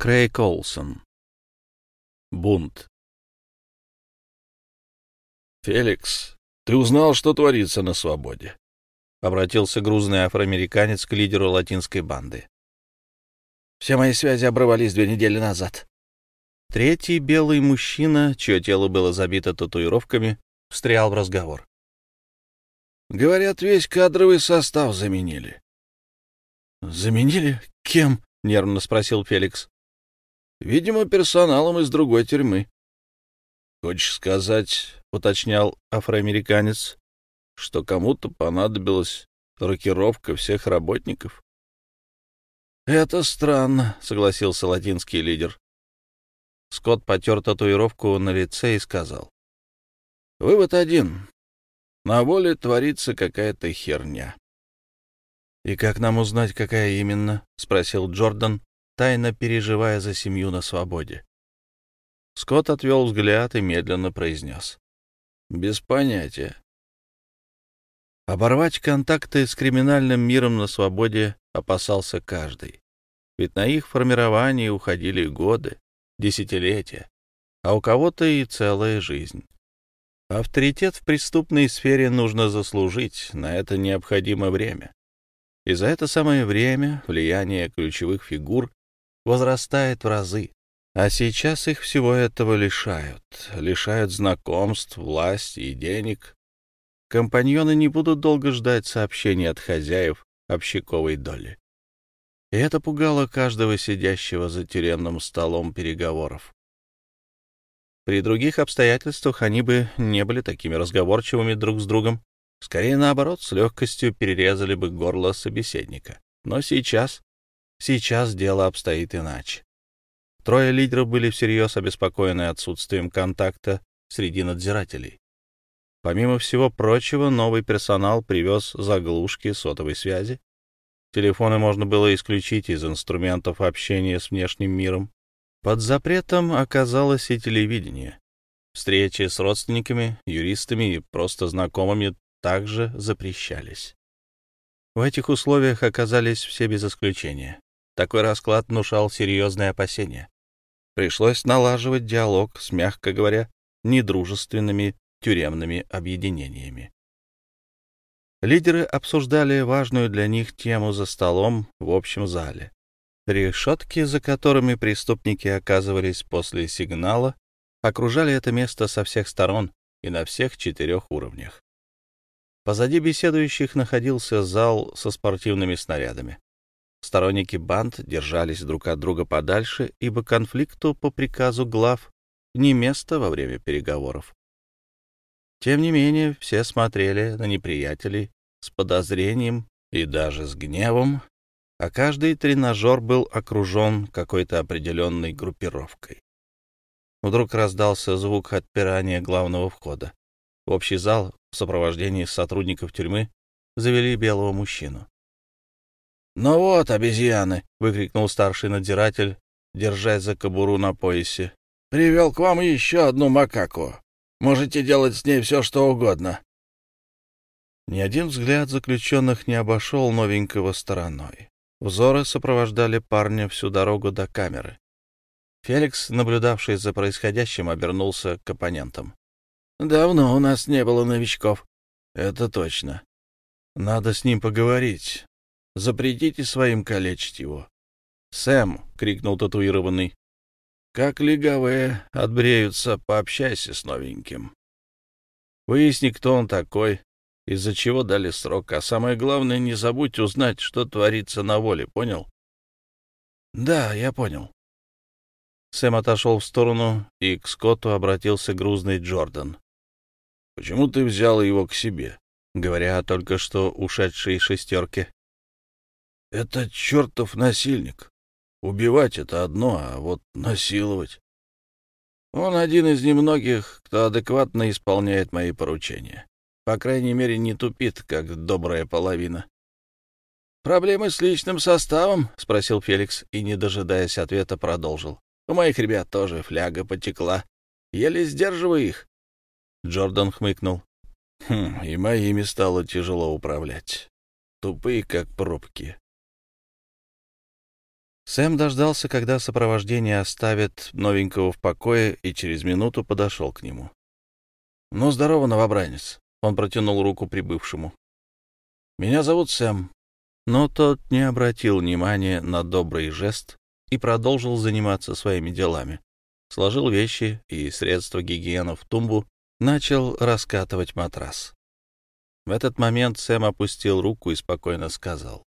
Крейг Олсон. Бунт. «Феликс, ты узнал, что творится на свободе?» — обратился грузный афроамериканец к лидеру латинской банды. «Все мои связи обрывались две недели назад». Третий белый мужчина, чье тело было забито татуировками, встрял в разговор. «Говорят, весь кадровый состав заменили». «Заменили? Кем?» — нервно спросил Феликс. Видимо, персоналом из другой тюрьмы. — Хочешь сказать, — уточнял афроамериканец, — что кому-то понадобилась рокировка всех работников? — Это странно, — согласился латинский лидер. Скотт потер татуировку на лице и сказал. — Вывод один. На воле творится какая-то херня. — И как нам узнать, какая именно? — спросил Джордан, тайно переживая за семью на свободе. Скотт отвел взгляд и медленно произнес. «Без понятия». Оборвать контакты с криминальным миром на свободе опасался каждый. Ведь на их формирование уходили годы, десятилетия, а у кого-то и целая жизнь. Авторитет в преступной сфере нужно заслужить, на это необходимо время. И за это самое время влияние ключевых фигур возрастает в разы. А сейчас их всего этого лишают. Лишают знакомств, власти и денег. Компаньоны не будут долго ждать сообщений от хозяев общаковой доли. И это пугало каждого сидящего за тюремным столом переговоров. При других обстоятельствах они бы не были такими разговорчивыми друг с другом. Скорее, наоборот, с легкостью перерезали бы горло собеседника. Но сейчас Сейчас дело обстоит иначе. Трое лидеров были всерьез обеспокоены отсутствием контакта среди надзирателей. Помимо всего прочего, новый персонал привез заглушки сотовой связи. Телефоны можно было исключить из инструментов общения с внешним миром. Под запретом оказалось и телевидение. Встречи с родственниками, юристами и просто знакомыми также запрещались. В этих условиях оказались все без исключения. Такой расклад внушал серьезные опасения. Пришлось налаживать диалог с, мягко говоря, недружественными тюремными объединениями. Лидеры обсуждали важную для них тему за столом в общем зале. Решетки, за которыми преступники оказывались после сигнала, окружали это место со всех сторон и на всех четырех уровнях. Позади беседующих находился зал со спортивными снарядами. Сторонники банд держались друг от друга подальше, ибо конфликту по приказу глав не место во время переговоров. Тем не менее, все смотрели на неприятелей с подозрением и даже с гневом, а каждый тренажер был окружен какой-то определенной группировкой. Вдруг раздался звук отпирания главного входа. В общий зал в сопровождении сотрудников тюрьмы завели белого мужчину. «Ну вот, обезьяны!» — выкрикнул старший надзиратель, держась за кобуру на поясе. «Привел к вам еще одну макаку. Можете делать с ней все, что угодно». Ни один взгляд заключенных не обошел новенького стороной. Взоры сопровождали парня всю дорогу до камеры. Феликс, наблюдавший за происходящим, обернулся к оппонентам. «Давно у нас не было новичков». «Это точно. Надо с ним поговорить. Запретите своим калечить его. «Сэм!» — крикнул татуированный. «Как легавые отбреются, пообщайся с новеньким. Выясни, кто он такой, из-за чего дали срок, а самое главное, не забудь узнать, что творится на воле, понял?» «Да, я понял». Сэм отошел в сторону, и к Скотту обратился грузный Джордан. «Почему ты взял его к себе?» говоря о только что ушедшей шестерке. Это чертов насильник. Убивать — это одно, а вот насиловать... Он один из немногих, кто адекватно исполняет мои поручения. По крайней мере, не тупит, как добрая половина. «Проблемы с личным составом?» — спросил Феликс и, не дожидаясь ответа, продолжил. «У моих ребят тоже фляга потекла. Еле сдерживаю их». Джордан хмыкнул. «Хм, и моими стало тяжело управлять. Тупые, как пробки. Сэм дождался, когда сопровождение оставит новенького в покое, и через минуту подошел к нему. — Ну, здорово, новобранец. Он протянул руку прибывшему. — Меня зовут Сэм. Но тот не обратил внимания на добрый жест и продолжил заниматься своими делами. Сложил вещи и средства гигиены в тумбу, начал раскатывать матрас. В этот момент Сэм опустил руку и спокойно сказал.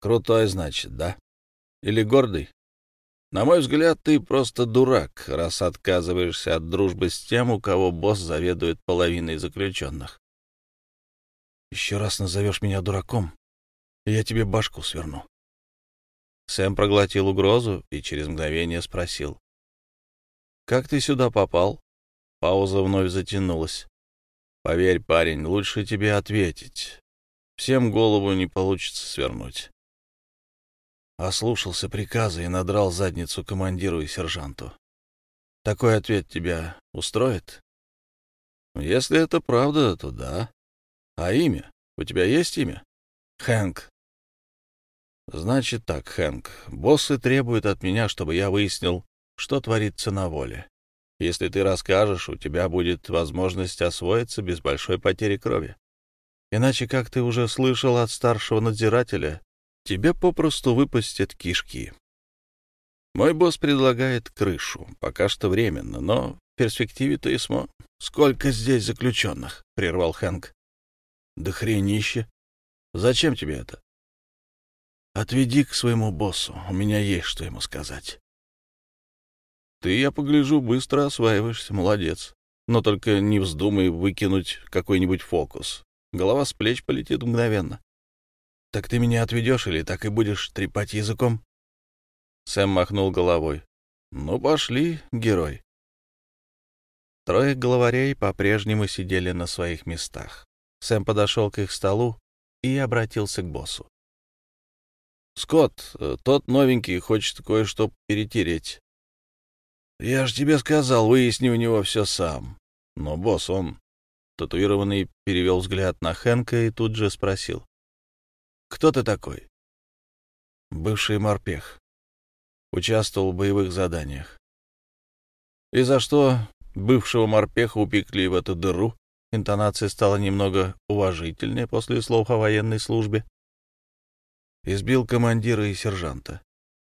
«Крутой, значит, да? Или гордый? На мой взгляд, ты просто дурак, раз отказываешься от дружбы с тем, у кого босс заведует половиной заключенных. Еще раз назовешь меня дураком, и я тебе башку сверну. Сэм проглотил угрозу и через мгновение спросил. «Как ты сюда попал?» Пауза вновь затянулась. «Поверь, парень, лучше тебе ответить. Всем голову не получится свернуть». Ослушался приказа и надрал задницу командиру и сержанту. «Такой ответ тебя устроит?» «Если это правда, то да. А имя? У тебя есть имя?» «Хэнк», Значит так, Хэнк, боссы требуют от меня, чтобы я выяснил, что творится на воле. Если ты расскажешь, у тебя будет возможность освоиться без большой потери крови. Иначе, как ты уже слышал от старшего надзирателя, тебе попросту выпустят кишки. Мой босс предлагает крышу, пока что временно, но в перспективе ты смо... — Сколько здесь заключенных? — прервал Хэнк. — Да хренище. Зачем тебе это? Отведи к своему боссу, у меня есть что ему сказать. Ты, я погляжу, быстро осваиваешься, молодец. Но только не вздумай выкинуть какой-нибудь фокус. Голова с плеч полетит мгновенно. Так ты меня отведешь или так и будешь трепать языком? Сэм махнул головой. Ну, пошли, герой. Трое главарей по-прежнему сидели на своих местах. Сэм подошел к их столу и обратился к боссу. Скотт, э, тот новенький, хочет кое-что перетереть. Я же тебе сказал, выясни у него все сам. Но, босс, он... Татуированный перевел взгляд на Хэнка и тут же спросил. «Кто ты такой?» «Бывший морпех. Участвовал в боевых заданиях». «И за что бывшего морпеха упекли в эту дыру?» Интонация стала немного уважительнее после слов о военной службе. Избил командира и сержанта.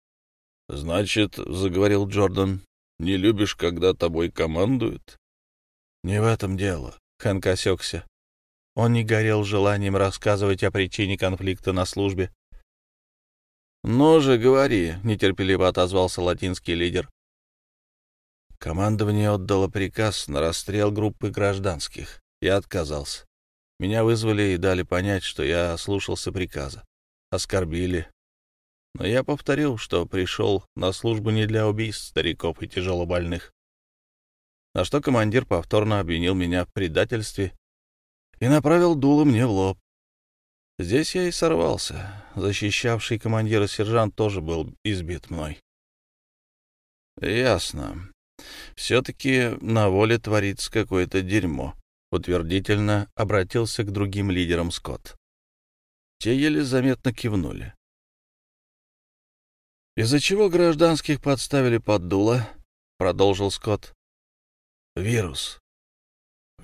— Значит, — заговорил Джордан, — не любишь, когда тобой командуют? — Не в этом дело, — Хэнк осекся. Он не горел желанием рассказывать о причине конфликта на службе. — Ну же, говори, — нетерпеливо отозвался латинский лидер. Командование отдало приказ на расстрел группы гражданских. Я отказался. Меня вызвали и дали понять, что я ослушался приказа оскорбили. Но я повторил, что пришел на службу не для убийств стариков и тяжелобольных. На что командир повторно обвинил меня в предательстве и направил дуло мне в лоб. Здесь я и сорвался. Защищавший командира сержант тоже был избит мной. Ясно. Все-таки на воле творится какое-то дерьмо. Утвердительно обратился к другим лидерам Скотт. Те еле заметно кивнули. «Из-за чего гражданских подставили под дуло?» — продолжил Скотт. «Вирус».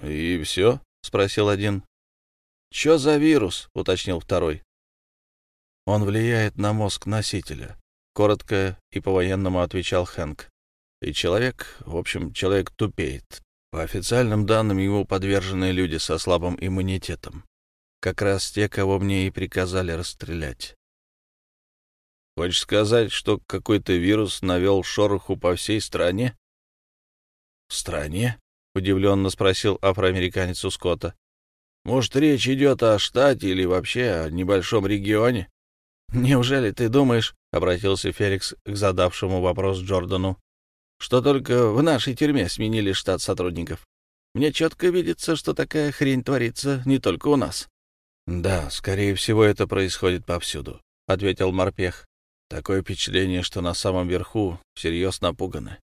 «И все?» — спросил один. «Че за вирус?» — уточнил второй. «Он влияет на мозг носителя», — коротко и по-военному отвечал Хэнк. «И человек, в общем, человек тупеет. По официальным данным, ему подвержены люди со слабым иммунитетом. Как раз те, кого мне и приказали расстрелять. Хочешь сказать, что какой-то вирус навел шороху по всей стране? — В стране? — удивленно спросил афроамериканец у Скотта. — Может, речь идет о штате или вообще о небольшом регионе? — Неужели ты думаешь, — обратился Феликс к задавшему вопрос Джордану, — что только в нашей тюрьме сменили штат сотрудников? Мне четко видится, что такая хрень творится не только у нас. «Да, скорее всего, это происходит повсюду», — ответил морпех. «Такое впечатление, что на самом верху всерьез напуганы».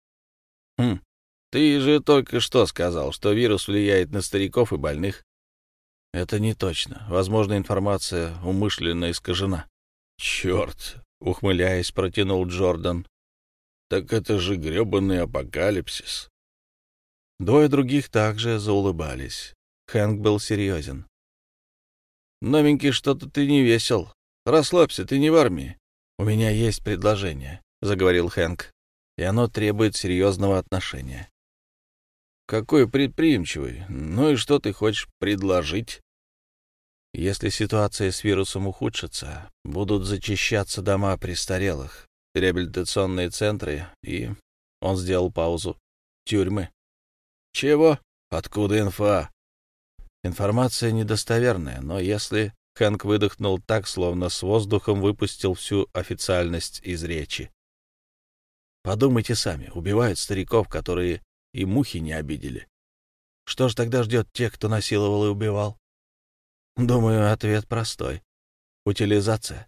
«Хм, ты же только что сказал, что вирус влияет на стариков и больных». «Это не точно. Возможно, информация умышленно искажена». «Черт!» — ухмыляясь, протянул Джордан. «Так это же гребаный апокалипсис». Двое других также заулыбались. Хэнк был серьезен. «Новенький, что-то ты не весел. Расслабься, ты не в армии». «У меня есть предложение», — заговорил Хэнк, — «и оно требует серьезного отношения». «Какой предприимчивый. Ну и что ты хочешь предложить?» Если ситуация с вирусом ухудшится, будут зачищаться дома престарелых, реабилитационные центры и... Он сделал паузу. Тюрьмы. Чего? Откуда инфа? Информация недостоверная, но если... Хэнк выдохнул так, словно с воздухом выпустил всю официальность из речи. Подумайте сами, убивают стариков, которые и мухи не обидели. Что ж тогда ждет тех, кто насиловал и убивал? Думаю, ответ простой. Утилизация.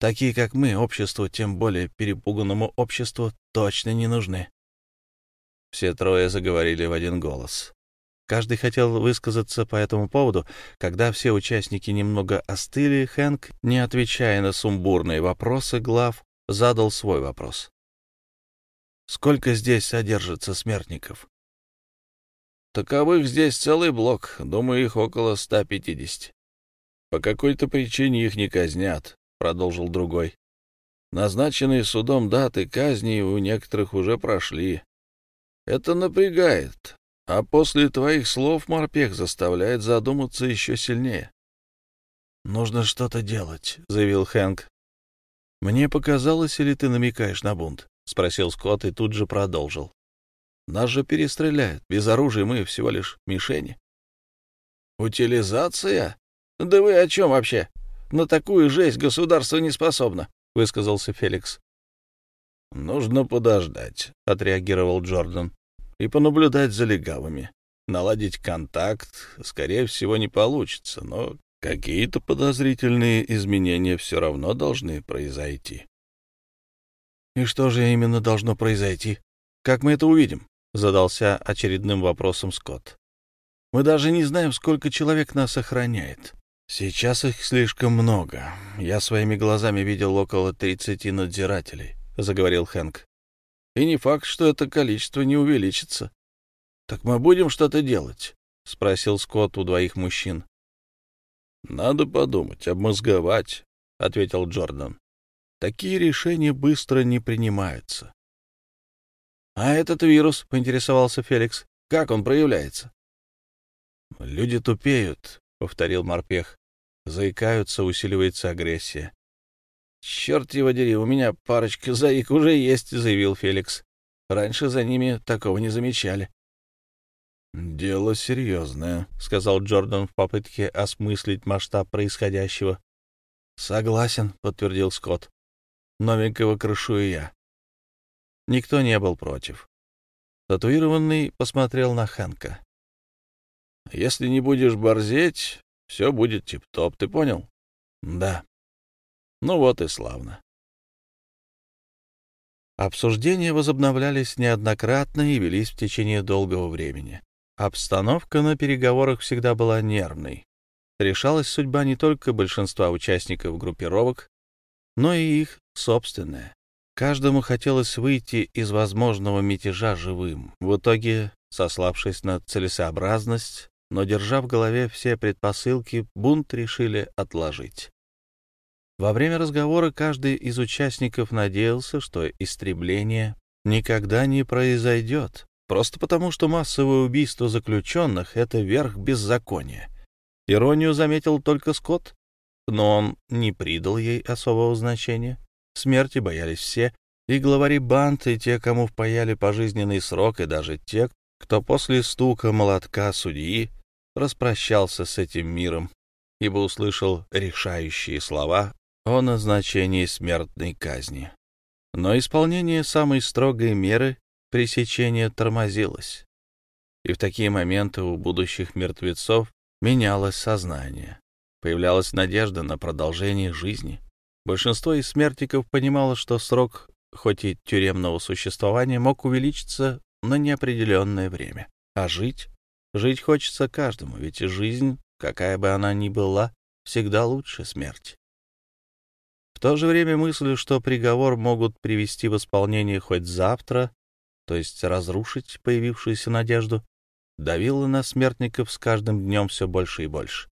Такие, как мы, обществу, тем более перепуганному обществу, точно не нужны. Все трое заговорили в один голос. Каждый хотел высказаться по этому поводу. Когда все участники немного остыли, Хэнк, не отвечая на сумбурные вопросы глав, задал свой вопрос. «Сколько здесь содержится смертников?» Таковых здесь целый блок, думаю, их около 150. По какой-то причине их не казнят, продолжил другой. Назначенные судом даты казни у некоторых уже прошли. Это напрягает, а после твоих слов морпех заставляет задуматься еще сильнее. «Нужно что-то делать», — заявил Хэнк. «Мне показалось, или ты намекаешь на бунт?» — спросил Скотт и тут же продолжил. Нас же перестреляют. Без оружия мы всего лишь мишени. «Утилизация? Да вы о чем вообще? На такую жесть государство не способно», — высказался Феликс. «Нужно подождать», — отреагировал Джордан, — «и понаблюдать за легавыми. Наладить контакт, скорее всего, не получится, но какие-то подозрительные изменения все равно должны произойти». «И что же именно должно произойти? Как мы это увидим?» — задался очередным вопросом Скотт. «Мы даже не знаем, сколько человек нас охраняет. Сейчас их слишком много. Я своими глазами видел около тридцати надзирателей», — заговорил Хэнк. «И не факт, что это количество не увеличится. Так мы будем что-то делать?» — спросил Скотт у двоих мужчин. «Надо подумать, обмозговать», — ответил Джордан. «Такие решения быстро не принимаются. — А этот вирус, — поинтересовался Феликс, — как он проявляется? — Люди тупеют, — повторил морпех. Заикаются, усиливается агрессия. — Черт его дери, у меня парочка заик уже есть, — заявил Феликс. Раньше за ними такого не замечали. — Дело серьезное, — сказал Джордан в попытке осмыслить масштаб происходящего. — Согласен, — подтвердил Скотт. — Новенького крышую я. Никто не был против. Татуированный посмотрел на Хэнка. — Если не будешь борзеть, все будет тип-топ, ты понял? — Да. — Ну вот и славно. Обсуждения возобновлялись неоднократно и велись в течение долгого времени. Обстановка на переговорах всегда была нервной. Решалась судьба не только большинства участников группировок, но и их собственная. Каждому хотелось выйти из возможного мятежа живым. В итоге, сославшись на целесообразность, но держа в голове все предпосылки, бунт решили отложить. Во время разговора каждый из участников надеялся, что истребление никогда не произойдет, просто потому что массовое убийство заключенных — это верх беззакония. Иронию заметил только Скотт, но он не придал ей особого значения. Смерти боялись все, и главари банд, и те, кому впаяли пожизненный срок, и даже те, кто после стука молотка судьи распрощался с этим миром, ибо услышал решающие слова о назначении смертной казни. Но исполнение самой строгой меры пресечения тормозилось, и в такие моменты у будущих мертвецов менялось сознание, появлялась надежда на продолжение жизни. Большинство из смертников понимало, что срок, хоть и тюремного существования, мог увеличиться на неопределенное время. А жить? Жить хочется каждому, ведь жизнь, какая бы она ни была, всегда лучше смерти. В то же время мысль, что приговор могут привести в исполнение хоть завтра, то есть разрушить появившуюся надежду, давила на смертников с каждым днем все больше и больше.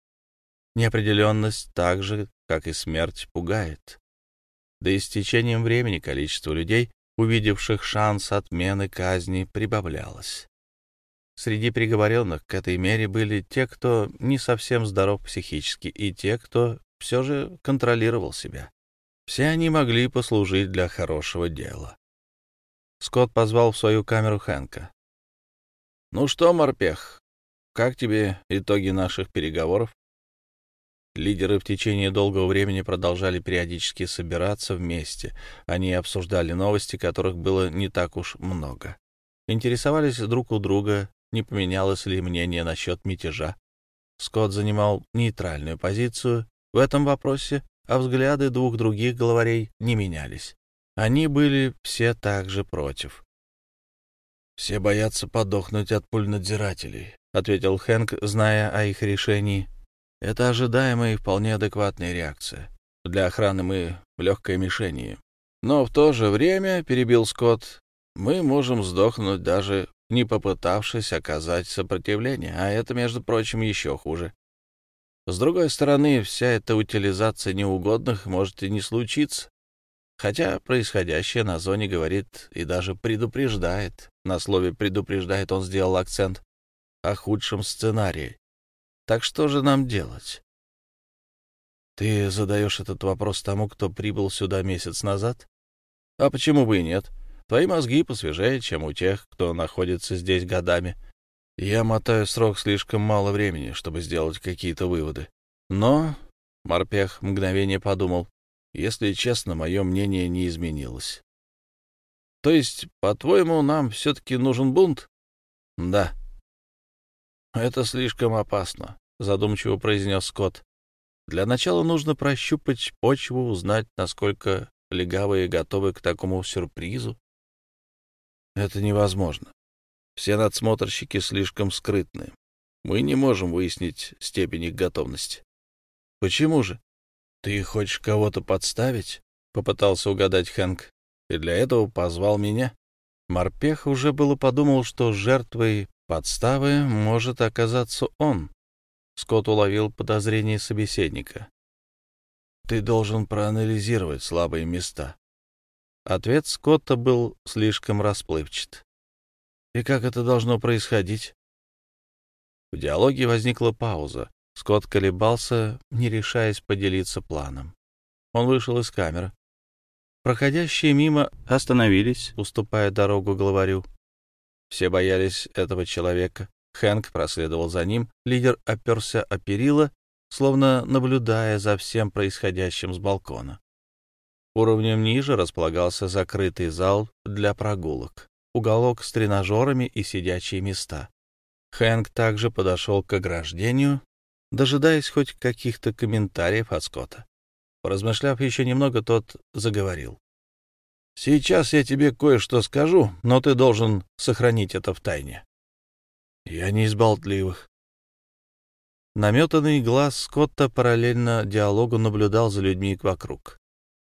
Неопределенность так же, как и смерть, пугает. Да и с течением времени количество людей, увидевших шанс отмены казни, прибавлялось. Среди приговоренных к этой мере были те, кто не совсем здоров психически, и те, кто все же контролировал себя. Все они могли послужить для хорошего дела. Скотт позвал в свою камеру Хэнка. «Ну что, морпех, как тебе итоги наших переговоров?» Лидеры в течение долгого времени продолжали периодически собираться вместе. Они обсуждали новости, которых было не так уж много. Интересовались друг у друга, не поменялось ли мнение насчет мятежа. Скотт занимал нейтральную позицию в этом вопросе, а взгляды двух других главарей не менялись. Они были все также против. «Все боятся подохнуть от пуль надзирателей», — ответил Хэнк, зная о их решении. «Это ожидаемая и вполне адекватная реакция. Для охраны мы в легкой мишени. Но в то же время, — перебил Скотт, — мы можем сдохнуть, даже не попытавшись оказать сопротивление, а это, между прочим, еще хуже. С другой стороны, вся эта утилизация неугодных может и не случиться. Хотя происходящее на зоне говорит и даже предупреждает. На слове «предупреждает» он сделал акцент о худшем сценарии. Так что же нам делать? Ты задаешь этот вопрос тому, кто прибыл сюда месяц назад? А почему бы и нет? Твои мозги посвежее, чем у тех, кто находится здесь годами. Я мотаю срок слишком мало времени, чтобы сделать какие-то выводы. Но, — Морпех мгновение подумал, — если честно, мое мнение не изменилось. То есть, по-твоему, нам все-таки нужен бунт? Да. Это слишком опасно, — задумчиво произнес Скотт. Для начала нужно прощупать почву, узнать, насколько легавые готовы к такому сюрпризу. Это невозможно. Все надсмотрщики слишком скрытны. Мы не можем выяснить степень их готовности. Почему же? Ты хочешь кого-то подставить? Попытался угадать Хэнк. И для этого позвал меня. Морпех уже было подумал, что жертвой подставы может оказаться он. Скотт уловил подозрение собеседника. Ты должен проанализировать слабые места. Ответ Скотта был слишком расплывчат. И как это должно происходить? В диалоге возникла пауза. Скотт колебался, не решаясь поделиться планом. Он вышел из камеры. Проходящие мимо остановились, уступая дорогу главарю. Все боялись этого человека. Хэнк проследовал за ним, лидер оперся о перила, словно наблюдая за всем происходящим с балкона. Уровнем ниже располагался закрытый зал для прогулок уголок с тренажерами и сидячие места. Хэнк также подошел к ограждению, дожидаясь хоть каких-то комментариев от Скотта. Поразмышляв еще немного, тот заговорил. «Сейчас я тебе кое-что скажу, но ты должен сохранить это в тайне». «Я не из болтливых». Наметанный глаз Скотта параллельно диалогу наблюдал за людьми вокруг.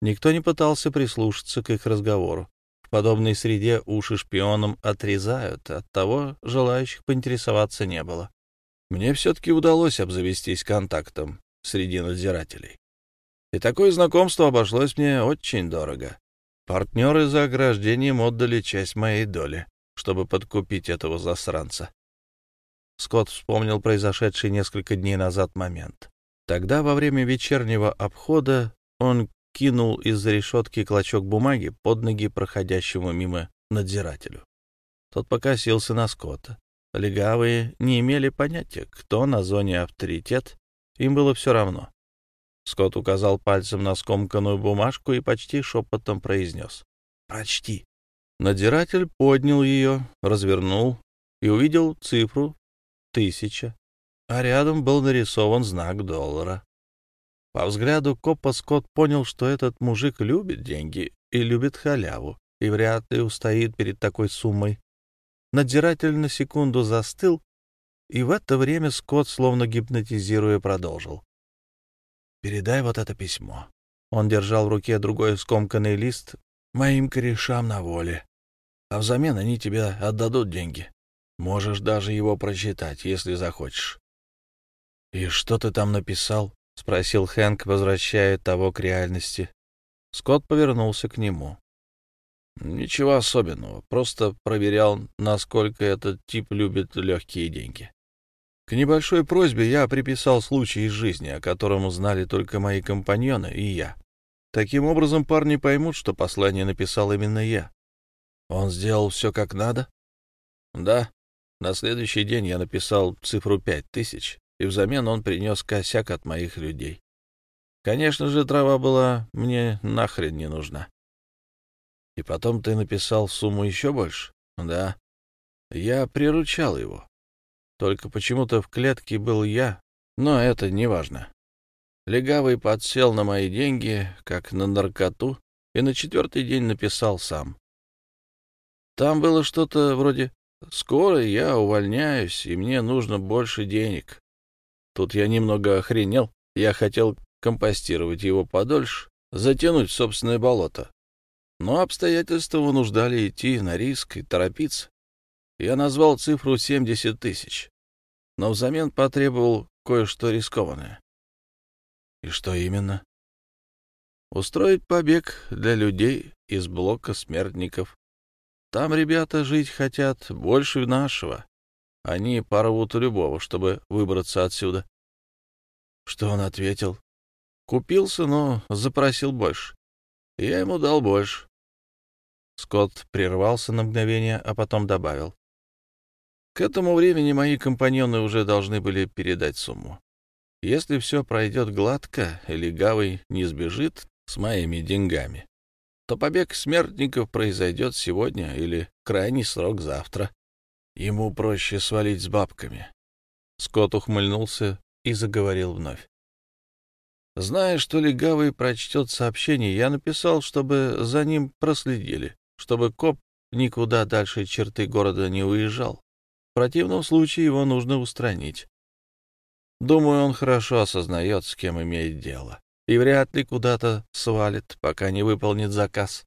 Никто не пытался прислушаться к их разговору подобной среде уши шпионам отрезают, оттого желающих поинтересоваться не было. Мне все-таки удалось обзавестись контактом среди надзирателей. И такое знакомство обошлось мне очень дорого. Партнеры за ограждением отдали часть моей доли, чтобы подкупить этого засранца. Скотт вспомнил произошедший несколько дней назад момент. Тогда, во время вечернего обхода, он кинул из-за решетки клочок бумаги под ноги проходящему мимо надзирателю. Тот покосился на Скотта. Легавые не имели понятия, кто на зоне авторитет, им было все равно. Скотт указал пальцем на скомканную бумажку и почти шепотом произнес. «Прочти». Надзиратель поднял ее, развернул и увидел цифру «тысяча», а рядом был нарисован знак доллара. По взгляду копа Скотт понял, что этот мужик любит деньги и любит халяву, и вряд ли устоит перед такой суммой. Надзиратель на секунду застыл, и в это время Скотт, словно гипнотизируя, продолжил. «Передай вот это письмо. Он держал в руке другой скомканный лист. «Моим корешам на воле. А взамен они тебе отдадут деньги. Можешь даже его прочитать, если захочешь». «И что ты там написал?» — спросил Хэнк, возвращая того к реальности. Скотт повернулся к нему. «Ничего особенного. Просто проверял, насколько этот тип любит легкие деньги. К небольшой просьбе я приписал случай из жизни, о котором знали только мои компаньоны и я. Таким образом, парни поймут, что послание написал именно я. Он сделал все как надо? Да. На следующий день я написал цифру пять тысяч, и взамен он принес косяк от моих людей. Конечно же, трава была мне нахрен не нужна. И потом ты написал сумму еще больше? Да. Я приручал его. Только почему-то в клетке был я, но это не важно. Легавый подсел на мои деньги, как на наркоту, и на четвертый день написал сам. Там было что-то вроде «Скоро я увольняюсь, и мне нужно больше денег». Тут я немного охренел. Я хотел компостировать его подольше, затянуть собственное болото. Но обстоятельства вынуждали идти на риск и торопиться. Я назвал цифру 70 тысяч, но взамен потребовал кое-что рискованное. И что именно? Устроить побег для людей из блока смертников. Там ребята жить хотят больше нашего. Они порвут любого, чтобы выбраться отсюда. Что он ответил? Купился, но запросил больше. Я ему дал больше. Скотт прервался на мгновение, а потом добавил. К этому времени мои компаньоны уже должны были передать сумму. Если все пройдет гладко, или Гавый не сбежит с моими деньгами, то побег смертников произойдет сегодня или крайний срок завтра. Ему проще свалить с бабками. Скотт ухмыльнулся и заговорил вновь. Зная, что Легавый прочтет сообщение, я написал, чтобы за ним проследили чтобы коп никуда дальше черты города не уезжал. В противном случае его нужно устранить. Думаю, он хорошо осознает, с кем имеет дело, и вряд ли куда-то свалит, пока не выполнит заказ.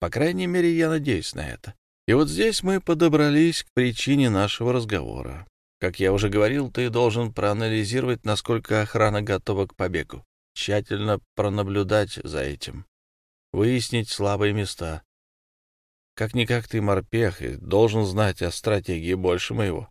По крайней мере, я надеюсь на это. И вот здесь мы подобрались к причине нашего разговора. Как я уже говорил, ты должен проанализировать, насколько охрана готова к побегу, тщательно пронаблюдать за этим, выяснить слабые места, как-никак ты морпех и должен знать о стратегии больше моего.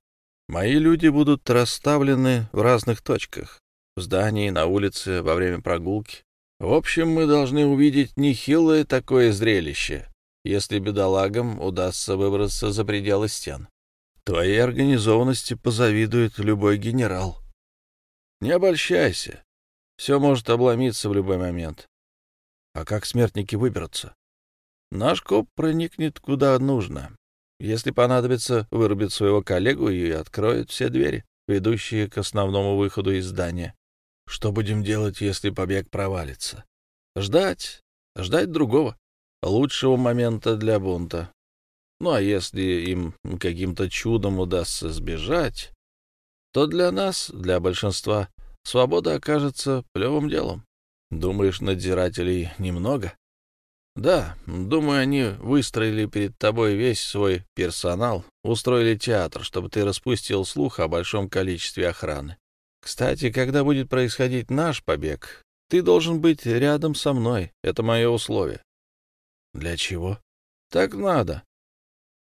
Мои люди будут расставлены в разных точках. В здании, на улице, во время прогулки. В общем, мы должны увидеть нехилое такое зрелище, если бедолагам удастся выбраться за пределы стен. Твоей организованности позавидует любой генерал. Не обольщайся. Все может обломиться в любой момент. А как смертники выберутся? Наш коп проникнет куда нужно. Если понадобится, вырубит своего коллегу и откроет все двери, ведущие к основному выходу из здания. Что будем делать, если побег провалится? Ждать. Ждать другого, лучшего момента для бунта. Ну а если им каким-то чудом удастся сбежать, то для нас, для большинства, свобода окажется плевым делом. Думаешь, надзирателей немного? Да, думаю, они выстроили перед тобой весь свой персонал, устроили театр, чтобы ты распустил слух о большом количестве охраны. Кстати, когда будет происходить наш побег, ты должен быть рядом со мной. Это мое условие. Для чего? Так надо.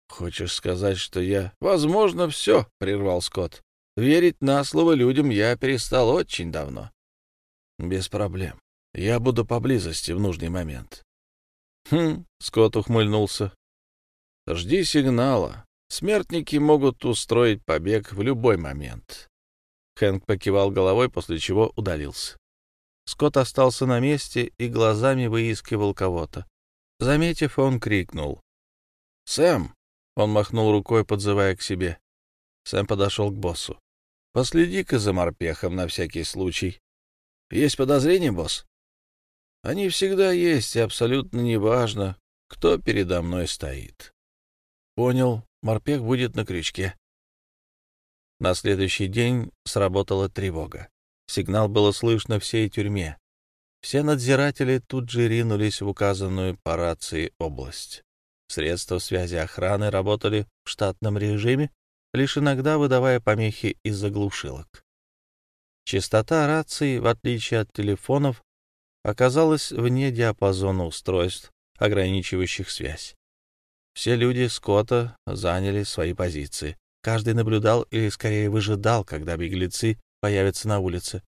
Хочешь сказать, что я... Возможно, все, — прервал Скотт. Верить на слово людям я перестал очень давно. Без проблем. Я буду поблизости в нужный момент. Хм, Скотт ухмыльнулся. Жди сигнала. Смертники могут устроить побег в любой момент. Хэнк покивал головой, после чего удалился. Скотт остался на месте и глазами выискивал кого-то. Заметив, он крикнул. «Сэм!» — он махнул рукой, подзывая к себе. Сэм подошел к боссу. «Последи-ка за морпехом на всякий случай. Есть подозрение, босс?» Они всегда есть, и абсолютно неважно, кто передо мной стоит. Понял, морпех будет на крючке. На следующий день сработала тревога. Сигнал было слышно всей тюрьме. Все надзиратели тут же ринулись в указанную по рации область. Средства связи охраны работали в штатном режиме, лишь иногда выдавая помехи из заглушилок. Частота рации, в отличие от телефонов, оказалась вне диапазона устройств, ограничивающих связь. Все люди Скотта заняли свои позиции. Каждый наблюдал или, скорее, выжидал, когда беглецы появятся на улице.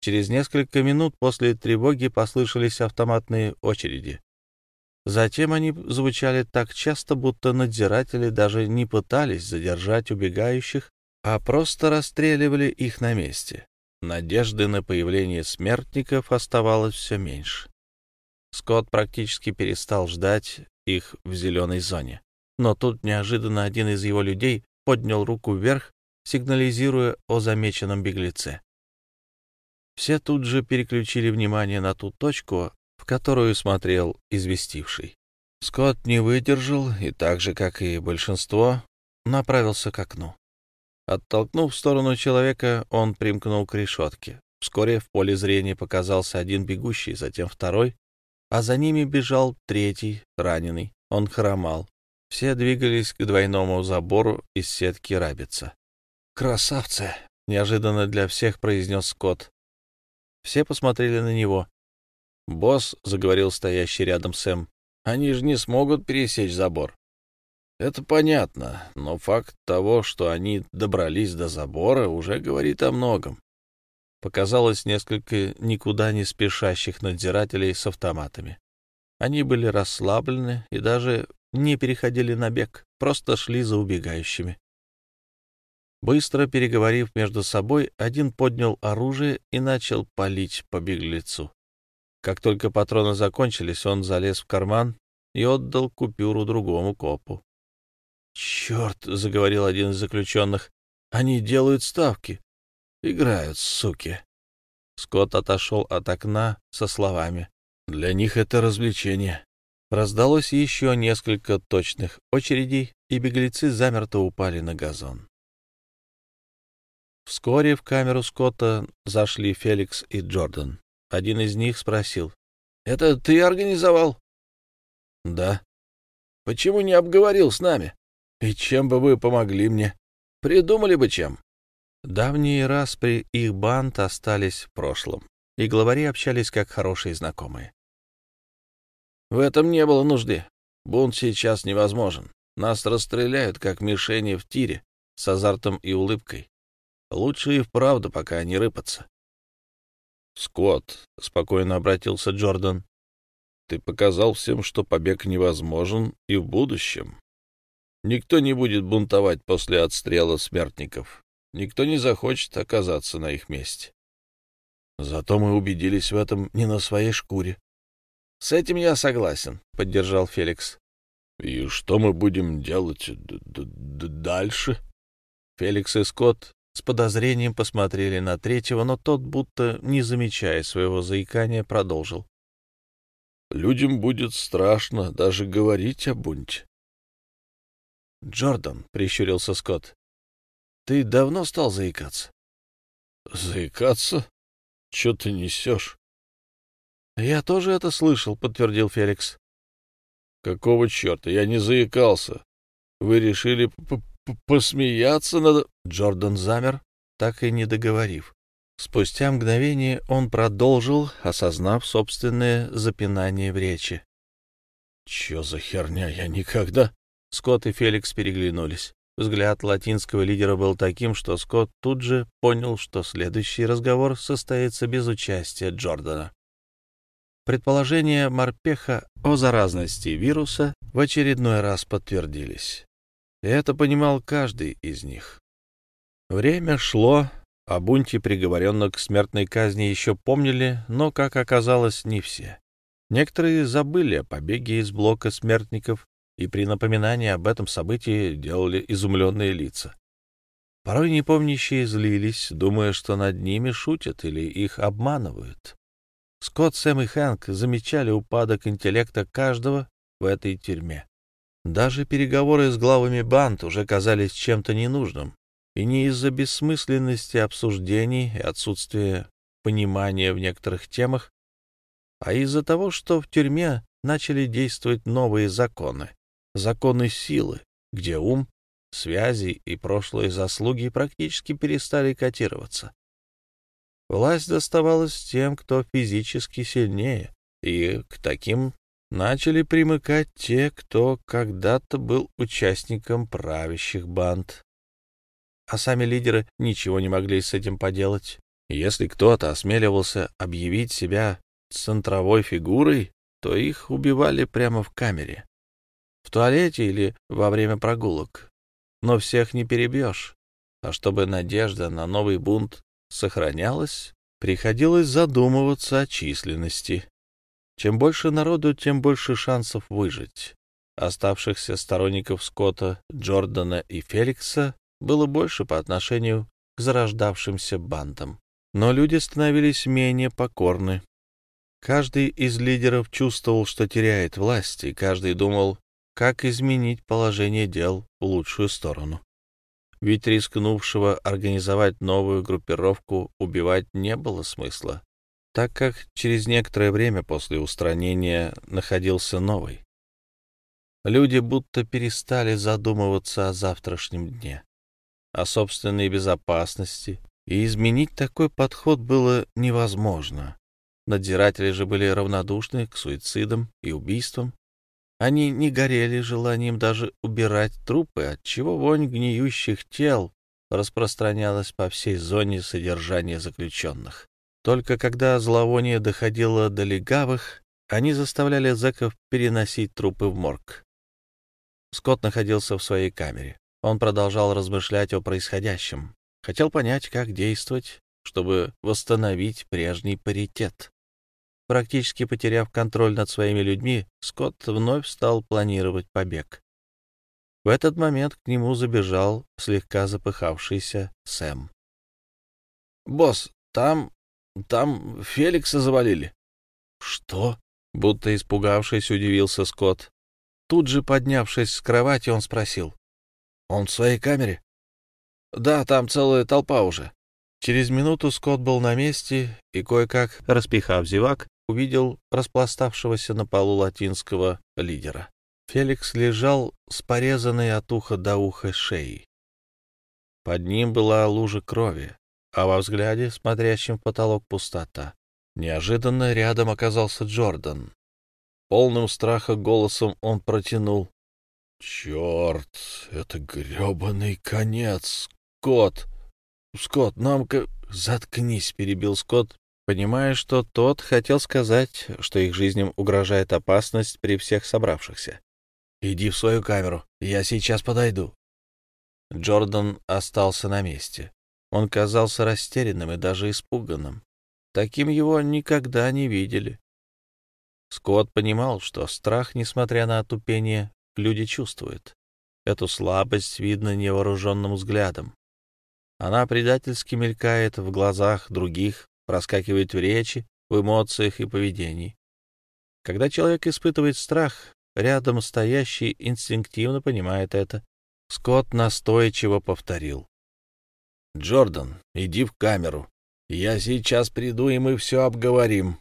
Через несколько минут после тревоги послышались автоматные очереди. Затем они звучали так часто, будто надзиратели даже не пытались задержать убегающих, а просто расстреливали их на месте. Надежды на появление смертников оставалось все меньше. Скотт практически перестал ждать их в зеленой зоне. Но тут неожиданно один из его людей поднял руку вверх, сигнализируя о замеченном беглеце. Все тут же переключили внимание на ту точку, в которую смотрел известивший. Скотт не выдержал и так же, как и большинство, направился к окну. Оттолкнув в сторону человека, он примкнул к решетке. Вскоре в поле зрения показался один бегущий, затем второй, а за ними бежал третий, раненый. Он хромал. Все двигались к двойному забору из сетки рабица. «Красавцы!» — неожиданно для всех произнес Скотт. Все посмотрели на него. «Босс», — заговорил стоящий рядом Сэм, — «они же не смогут пересечь забор». «Это понятно, но факт того, что они добрались до забора, уже говорит о многом. Показалось несколько никуда не спешащих надзирателей с автоматами. Они были расслаблены и даже не переходили на бег, просто шли за убегающими. Быстро переговорив между собой, один поднял оружие и начал палить по беглецу. Как только патроны закончились, он залез в карман и отдал купюру другому копу. «Черт!» — заговорил один из заключенных. «Они делают ставки. Играют, суки!» Скотт отошел от окна со словами. «Для них это развлечение». Раздалось еще несколько точных очередей, и беглецы замерто упали на газон. Вскоре в камеру Скотта зашли Феликс и Джордан. Один из них спросил. — Это ты организовал? — Да. — Почему не обговорил с нами? И чем бы вы помогли мне? Придумали бы чем. Давние распри их банд остались в прошлом, и главари общались как хорошие знакомые. В этом не было нужды. Бунт сейчас невозможен. Нас расстреляют, как мишени в тире, с азартом и улыбкой. Лучше и вправду пока не рыпаться. «Скотт», — спокойно обратился Джордан, — «ты показал всем, что побег невозможен и в будущем. Никто не будет бунтовать после отстрела смертников. Никто не захочет оказаться на их месте. Зато мы убедились в этом не на своей шкуре. — С этим я согласен, — поддержал Феликс. — И что мы будем делать дальше? Феликс и Скотт с подозрением посмотрели на третьего, но тот, будто не замечая своего заикания, продолжил. «Людям будет страшно даже говорить о бунте». «Джордан», — прищурился Скотт, — «ты давно стал заикаться?» «Заикаться? Че ты несешь?» «Я тоже это слышал», — подтвердил Феликс. «Какого черта? Я не заикался. Вы решили посмеяться над...» Джордан замер, так и не договорив. Спустя мгновение он продолжил, осознав собственное запинание в речи. «Чё за херня? Я никогда...» Скотт и Феликс переглянулись. Взгляд латинского лидера был таким, что Скотт тут же понял, что следующий разговор состоится без участия Джордана. Предположения Морпеха о заразности вируса в очередной раз подтвердились. И это понимал каждый из них. Время шло, о бунте приговоренных к смертной казни еще помнили, но, как оказалось, не все. Некоторые забыли о побеге из блока смертников и при напоминании об этом событии делали изумленные лица. Порой непомнящие злились, думая, что над ними шутят или их обманывают. Скотт, Сэм и Хэнк замечали упадок интеллекта каждого в этой тюрьме. Даже переговоры с главами банд уже казались чем-то ненужным, и не из-за бессмысленности обсуждений и отсутствия понимания в некоторых темах, а из-за того, что в тюрьме начали действовать новые законы, законы силы, где ум, связи и прошлые заслуги практически перестали котироваться. Власть доставалась тем, кто физически сильнее, и к таким начали примыкать те, кто когда-то был участником правящих банд. А сами лидеры ничего не могли с этим поделать. Если кто-то осмеливался объявить себя центровой фигурой, то их убивали прямо в камере, в туалете или во время прогулок. Но всех не перебьешь. А чтобы надежда на новый бунт сохранялась, приходилось задумываться о численности. Чем больше народу, тем больше шансов выжить. Оставшихся сторонников Скотта, Джордана и Феликса было больше по отношению к зарождавшимся бандам. Но люди становились менее покорны. Каждый из лидеров чувствовал, что теряет власть, и каждый думал, как изменить положение дел в лучшую сторону. Ведь рискнувшего организовать новую группировку убивать не было смысла, так как через некоторое время после устранения находился новый. Люди будто перестали задумываться о завтрашнем дне, о собственной безопасности, и изменить такой подход было невозможно. Надзиратели же были равнодушны к суицидам и убийствам, они не горели желанием даже убирать трупы, отчего вонь гниющих тел распространялась по всей зоне содержания заключенных. Только когда зловоние доходило до легавых, они заставляли зэков переносить трупы в морг. Скотт находился в своей камере. Он продолжал размышлять о происходящем. Хотел понять, как действовать, чтобы восстановить прежний паритет. Практически потеряв контроль над своими людьми, Скотт вновь стал планировать побег. В этот момент к нему забежал слегка запыхавшийся Сэм. — Босс, там... там Феликса завалили. — Что? — будто испугавшись, удивился Скотт. Тут же, поднявшись с кровати, он спросил. — Он в своей камере? — Да, там целая толпа уже. Через минуту Скотт был на месте и, кое-как распихав зевак, увидел распластавшегося на полу латинского лидера. Феликс лежал с порезанной от уха до уха шеей. Под ним была лужа крови, а во взгляде, смотрящем в потолок, пустота. Неожиданно рядом оказался Джордан. Полным страха голосом он протянул. — Черт, это гребаный конец, Скотт! Скотт, нам-ка... — Заткнись, — перебил Скотт, понимая, что тот хотел сказать, что их жизням угрожает опасность при всех собравшихся. «Иди в свою камеру, я сейчас подойду». Джордан остался на месте. Он казался растерянным и даже испуганным. Таким его никогда не видели. Скотт понимал, что страх, несмотря на отупение, люди чувствуют. Эту слабость видно невооруженным взглядом. Она предательски мелькает в глазах других, проскакивает в речи, в эмоциях и поведении. Когда человек испытывает страх, рядом стоящий инстинктивно понимает это. Скотт настойчиво повторил. «Джордан, иди в камеру. Я сейчас приду, и мы все обговорим».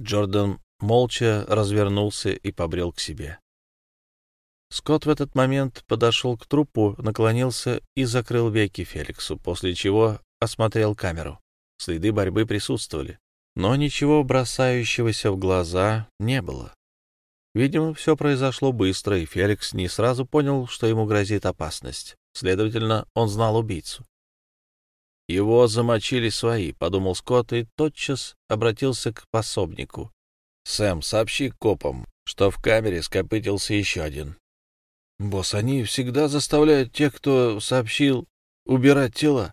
Джордан молча развернулся и побрел к себе. Скотт в этот момент подошел к трупу, наклонился и закрыл веки Феликсу, после чего осмотрел камеру. Следы борьбы присутствовали, но ничего бросающегося в глаза не было. Видимо, все произошло быстро, и Феликс не сразу понял, что ему грозит опасность. Следовательно, он знал убийцу. «Его замочили свои», — подумал Скотт и тотчас обратился к пособнику. «Сэм, сообщи копам, что в камере скопытился еще один». «Босс, они всегда заставляют тех, кто сообщил, убирать тела.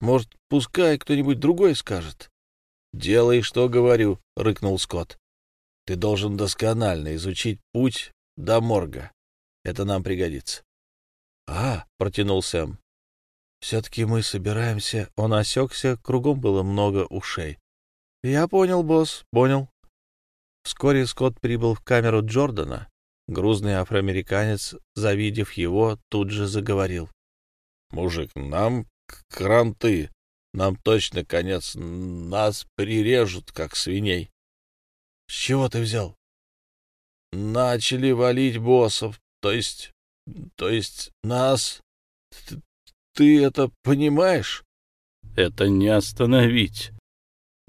Может, пускай кто-нибудь другой скажет. — Делай, что говорю, — рыкнул Скотт. — Ты должен досконально изучить путь до морга. Это нам пригодится. — А, — протянул Сэм. — Все-таки мы собираемся... Он осекся, кругом было много ушей. — Я понял, босс, понял. Вскоре Скотт прибыл в камеру Джордана. Грузный афроамериканец, завидев его, тут же заговорил. — Мужик, нам кранты. Нам точно конец. Нас прирежут, как свиней. С чего ты взял? Начали валить боссов, то есть... то есть нас. Ты, ты это понимаешь? Это не остановить.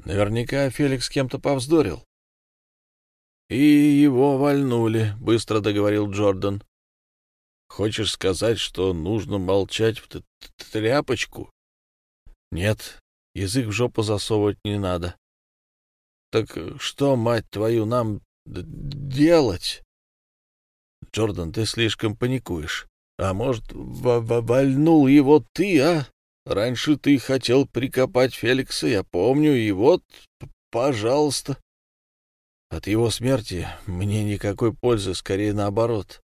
Наверняка Феликс кем-то повздорил. И его вальнули, быстро договорил Джордан. Хочешь сказать, что нужно молчать в тряпочку? Нет, язык в жопу засовывать не надо. Так что, мать твою, нам делать? Джордан, ты слишком паникуешь. А может, вальнул его ты, а? Раньше ты хотел прикопать Феликса, я помню, и вот, пожалуйста. От его смерти мне никакой пользы, скорее наоборот.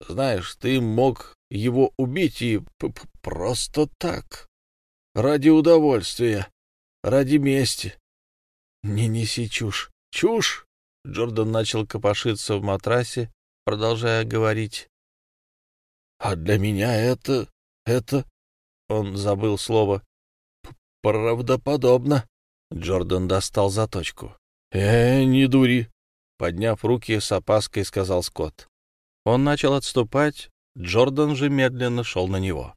Знаешь, ты мог его убить и просто так, ради удовольствия, ради мести. Не неси чушь. Чушь? Джордан начал копошиться в матрасе, продолжая говорить. А для меня это... это... Он забыл слово. Правдоподобно. Джордан достал заточку. «Э, не дури!» Подняв руки с опаской, сказал Скотт. Он начал отступать, Джордан же медленно шел на него.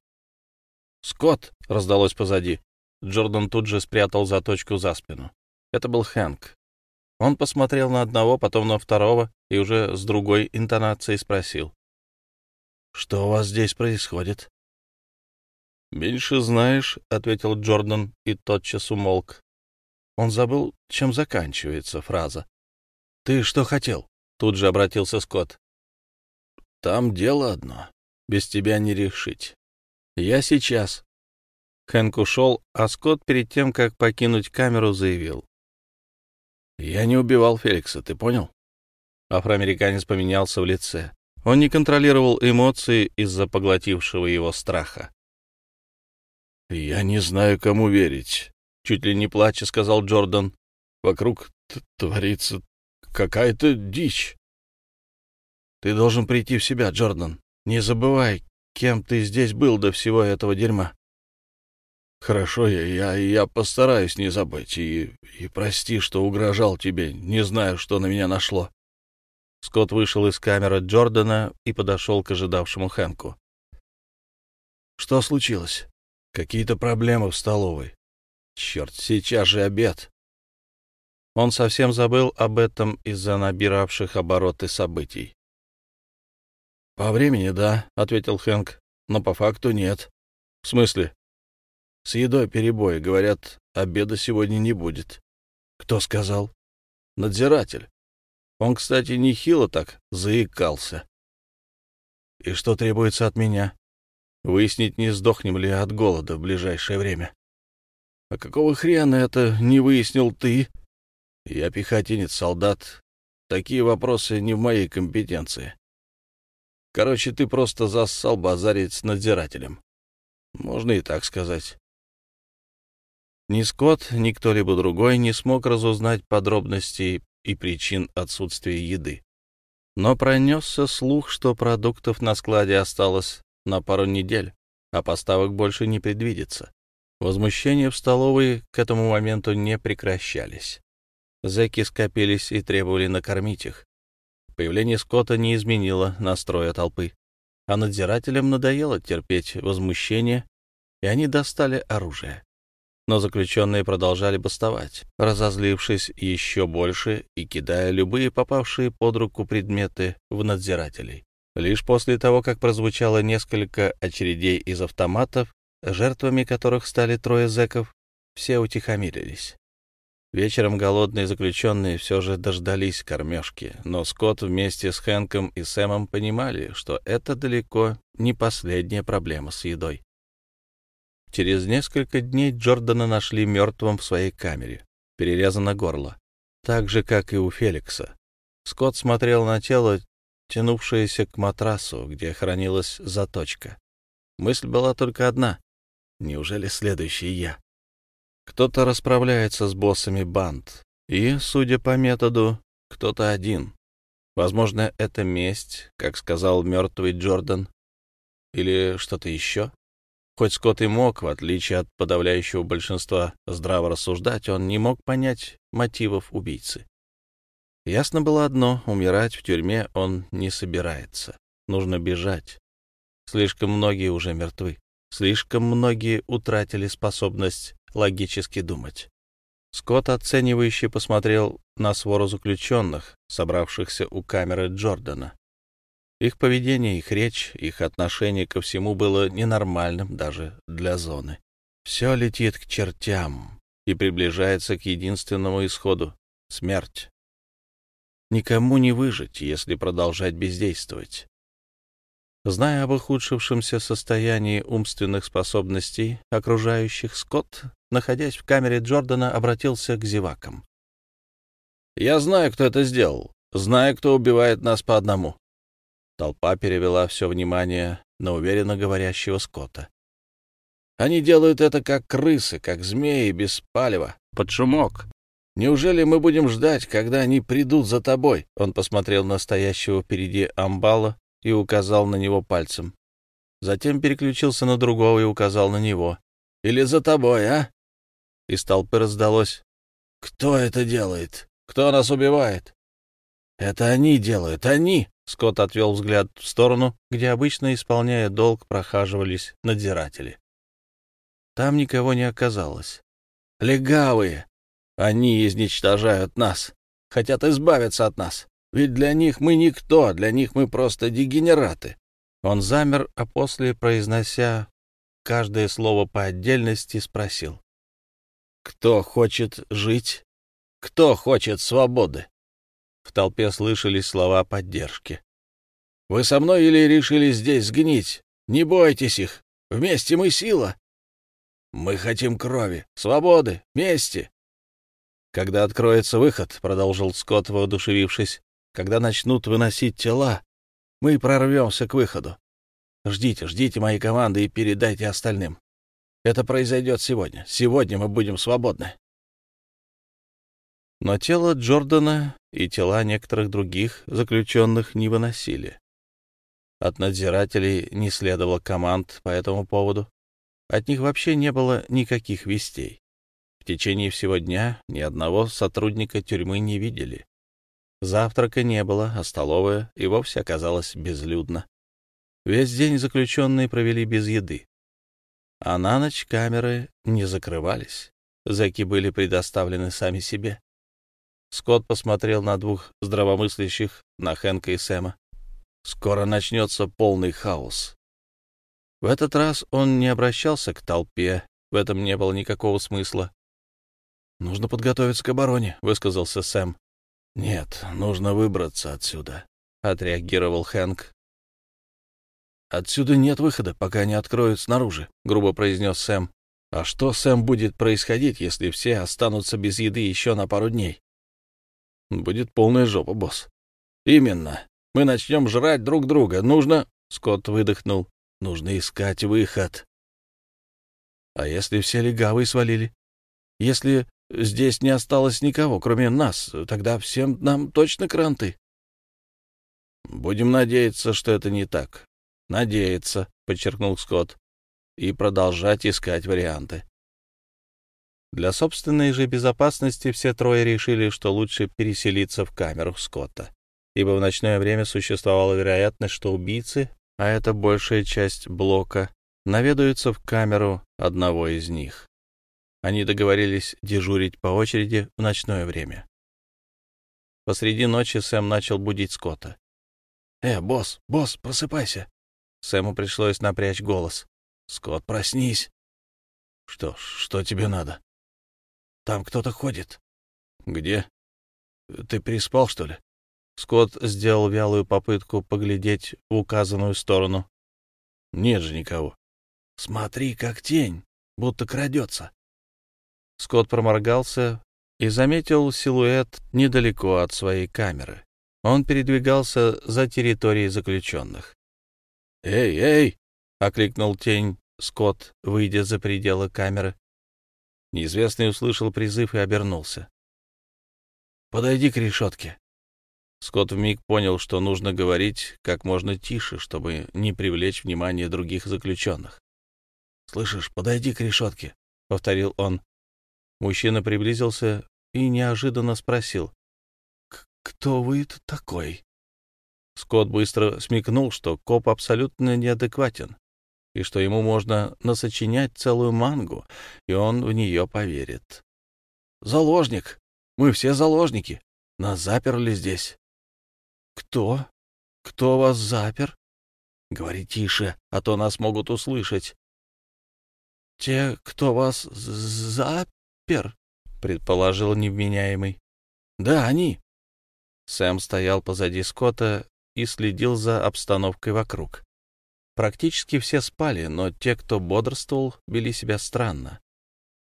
«Скотт!» — раздалось позади. Джордан тут же спрятал заточку за спину. Это был Хэнк. Он посмотрел на одного, потом на второго и уже с другой интонацией спросил. «Что у вас здесь происходит?» «Меньше знаешь», — ответил Джордан и тотчас умолк. Он забыл, чем заканчивается фраза. «Ты что хотел?» — тут же обратился Скотт. «Там дело одно. Без тебя не решить. Я сейчас». Хэнк ушел, а Скотт перед тем, как покинуть камеру, заявил. «Я не убивал Феликса, ты понял?» Афроамериканец поменялся в лице. Он не контролировал эмоции из-за поглотившего его страха. «Я не знаю, кому верить», чуть ли не плача сказал Джордан. Вокруг творится какая-то дичь. Ты должен прийти в себя, Джордан. Не забывай, кем ты здесь был до всего этого дерьма. Хорошо, я, я, я постараюсь не забыть. И, и прости, что угрожал тебе. Не знаю, что на меня нашло. Скотт вышел из камеры Джордана и подошел к ожидавшему Хэнку. Что случилось? Какие-то проблемы в столовой. Черт, сейчас же обед. Он совсем забыл об этом из-за набиравших обороты событий. «По времени, да», — ответил Хэнк, — «но по факту нет». «В смысле?» «С едой перебои. Говорят, обеда сегодня не будет». «Кто сказал?» «Надзиратель. Он, кстати, нехило так заикался». «И что требуется от меня?» «Выяснить, не сдохнем ли от голода в ближайшее время». А какого хрена это не выяснил ты? Я пехотинец, солдат. Такие вопросы не в моей компетенции. Короче, ты просто зассал базарить с надзирателем. Можно и так сказать. Ни Скотт, ни кто-либо другой не смог разузнать подробности и причин отсутствия еды. Но пронесся слух, что продуктов на складе осталось на пару недель, а поставок больше не предвидится. Возмущения в столовой к этому моменту не прекращались. Зэки скопились и требовали накормить их. Появление Скотта не изменило настроя толпы, а надзирателям надоело терпеть возмущение, и они достали оружие. Но заключенные продолжали бастовать, разозлившись еще больше и кидая любые попавшие под руку предметы в надзирателей. Лишь после того, как прозвучало несколько очередей из автоматов, жертвами которых стали трое зэков, все утихомирились. Вечером голодные заключенные все же дождались кормежки, но Скотт вместе с Хэнком и Сэмом понимали, что это далеко не последняя проблема с едой. Через несколько дней Джордана нашли мертвым в своей камере, перерезано горло, так же, как и у Феликса. Скотт смотрел на тело, тянувшееся к матрасу, где хранилась заточка. Мысль была только одна Неужели следующий я? Кто-то расправляется с боссами банд, и, судя по методу, кто-то один. Возможно, это месть, как сказал мертвый Джордан, или что-то еще. Хоть Скотт и мог, в отличие от подавляющего большинства, здраво рассуждать, он не мог понять мотивов убийцы. Ясно было одно — умирать в тюрьме он не собирается. Нужно бежать. Слишком многие уже мертвы. Слишком многие утратили способность логически думать. Скотт оценивающе посмотрел на свору заключенных, собравшихся у камеры Джордана. Их поведение, их речь, их отношение ко всему было ненормальным даже для зоны. Все летит к чертям и приближается к единственному исходу — смерть. Никому не выжить, если продолжать бездействовать. Зная об ухудшившемся состоянии умственных способностей окружающих, Скотт, находясь в камере Джордана, обратился к зевакам. «Я знаю, кто это сделал. Знаю, кто убивает нас по одному». Толпа перевела все внимание на уверенно говорящего Скотта. «Они делают это как крысы, как змеи, без палева, под шумок. Неужели мы будем ждать, когда они придут за тобой?» Он посмотрел на стоящего впереди амбала и указал на него пальцем. Затем переключился на другого и указал на него. «Или за тобой, а?» Из толпы раздалось. «Кто это делает? Кто нас убивает?» «Это они делают, они!» Скотт отвел взгляд в сторону, где обычно, исполняя долг, прохаживались надзиратели. Там никого не оказалось. «Легавые! Они изничтожают нас, хотят избавиться от нас. Ведь для них мы никто, для них мы просто дегенераты. Он замер, а после, произнося каждое слово по отдельности, спросил. «Кто хочет жить? Кто хочет свободы?» В толпе слышались слова поддержки. «Вы со мной или решили здесь сгнить? Не бойтесь их. Вместе мы сила. Мы хотим крови, свободы, мести». «Когда откроется выход», — продолжил Скотт, воодушевившись, когда начнут выносить тела, мы прорвемся к выходу. Ждите, ждите моей команды и передайте остальным. Это произойдет сегодня. Сегодня мы будем свободны. Но тело Джордана и тела некоторых других заключенных не выносили. От надзирателей не следовало команд по этому поводу. От них вообще не было никаких вестей. В течение всего дня ни одного сотрудника тюрьмы не видели. Завтрака не было, а столовая и вовсе оказалась безлюдна. Весь день заключенные провели без еды. А на ночь камеры не закрывались. Зэки были предоставлены сами себе. Скотт посмотрел на двух здравомыслящих, на Хэнка и Сэма. Скоро начнется полный хаос. В этот раз он не обращался к толпе, в этом не было никакого смысла. «Нужно подготовиться к обороне», — высказался Сэм. «Нет, нужно выбраться отсюда», — отреагировал Хэнк. «Отсюда нет выхода, пока не откроют снаружи», — грубо произнес Сэм. «А что, Сэм, будет происходить, если все останутся без еды еще на пару дней?» «Будет полная жопа, босс». «Именно. Мы начнем жрать друг друга. Нужно...» — Скотт выдохнул. «Нужно искать выход». «А если все легавые свалили? Если Здесь не осталось никого, кроме нас. Тогда всем нам точно кранты. Будем надеяться, что это не так. Надеяться, подчеркнул Скотт, и продолжать искать варианты. Для собственной же безопасности все трое решили, что лучше переселиться в камеру Скотта, ибо в ночное время существовала вероятность, что убийцы, а это большая часть блока, наведаются в камеру одного из них. Они договорились дежурить по очереди в ночное время. Посреди ночи Сэм начал будить Скотта. «Э, босс, босс, просыпайся!» Сэму пришлось напрячь голос. «Скотт, проснись!» «Что что тебе надо?» «Там кто-то ходит». «Где?» «Ты переспал, что ли?» Скотт сделал вялую попытку поглядеть в указанную сторону. «Нет же никого». «Смотри, как тень, будто крадется». Скотт проморгался и заметил силуэт недалеко от своей камеры. Он передвигался за территорией заключенных. «Эй, эй!» — окликнул тень Скотт, выйдя за пределы камеры. Неизвестный услышал призыв и обернулся. «Подойди к решетке». Скотт вмиг понял, что нужно говорить как можно тише, чтобы не привлечь внимание других заключенных. «Слышишь, подойди к решетке», — повторил он. Мужчина приблизился и неожиданно спросил. кто вы такой?» Скотт быстро смекнул, что коп абсолютно неадекватен, и что ему можно насочинять целую мангу, и он в нее поверит. «Заложник! Мы все заложники! Нас заперли здесь!» «Кто? Кто вас запер?» «Говори тише, а то нас могут услышать». «Те, кто вас запер?» — предположил невменяемый. «Да, они». Сэм стоял позади Скотта и следил за обстановкой вокруг. Практически все спали, но те, кто бодрствовал, вели себя странно.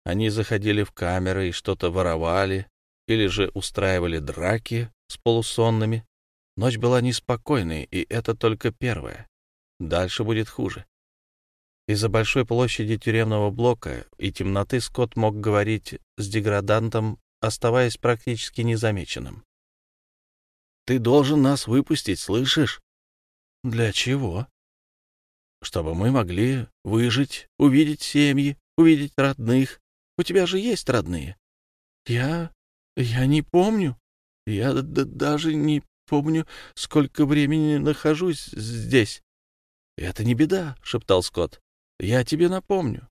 Они заходили в камеры и что-то воровали, или же устраивали драки с полусонными. Ночь была неспокойной, и это только первое. Дальше будет хуже. Из-за большой площади тюремного блока и темноты Скотт мог говорить с деградантом, оставаясь практически незамеченным. Ты должен нас выпустить, слышишь? Для чего? Чтобы мы могли выжить, увидеть семьи, увидеть родных. У тебя же есть родные. Я... я не помню. Я даже не помню, сколько времени нахожусь здесь. Это не беда, — шептал Скотт. Я тебе напомню.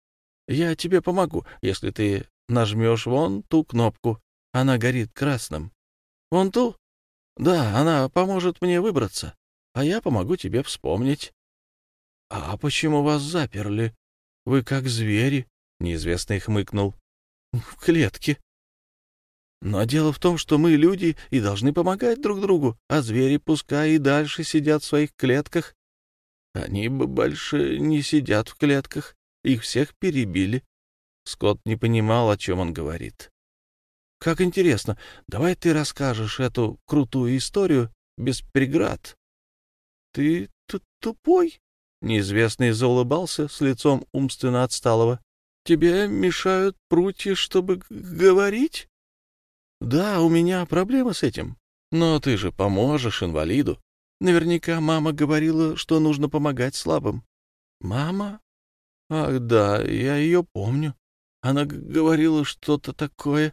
Я тебе помогу, если ты нажмешь вон ту кнопку. Она горит красным. Вон ту? Да, она поможет мне выбраться, а я помогу тебе вспомнить. — А почему вас заперли? Вы как звери, — неизвестный хмыкнул. — В клетке. Но дело в том, что мы люди и должны помогать друг другу, а звери пускай и дальше сидят в своих клетках. Они бы больше не сидят в клетках, их всех перебили. Скотт не понимал, о чем он говорит. Как интересно. Давай ты расскажешь эту крутую историю без преград. Ты тупой? Неизвестный заулыбался с лицом умственно отсталого. Тебе мешают прутья, чтобы говорить? Да, у меня проблема с этим. Но ты же поможешь инвалиду. Наверняка мама говорила, что нужно помогать слабым. Мама? Ах, да, я ее помню. Она говорила что-то такое.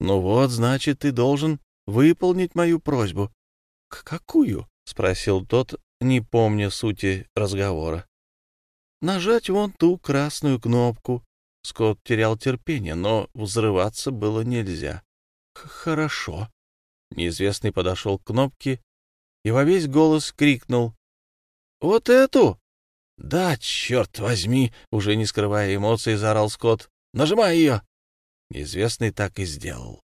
Ну вот, значит, ты должен выполнить мою просьбу. — Какую? — спросил тот, не помня сути разговора. — Нажать вон ту красную кнопку. Скотт терял терпение, но взрываться было нельзя. — Хорошо. Неизвестный подошел к кнопке и во весь голос крикнул. — Вот эту! — Да, черт возьми! — уже не скрывая эмоций, заорал Скотт. — Нажимай ее! Неизвестный так и сделал.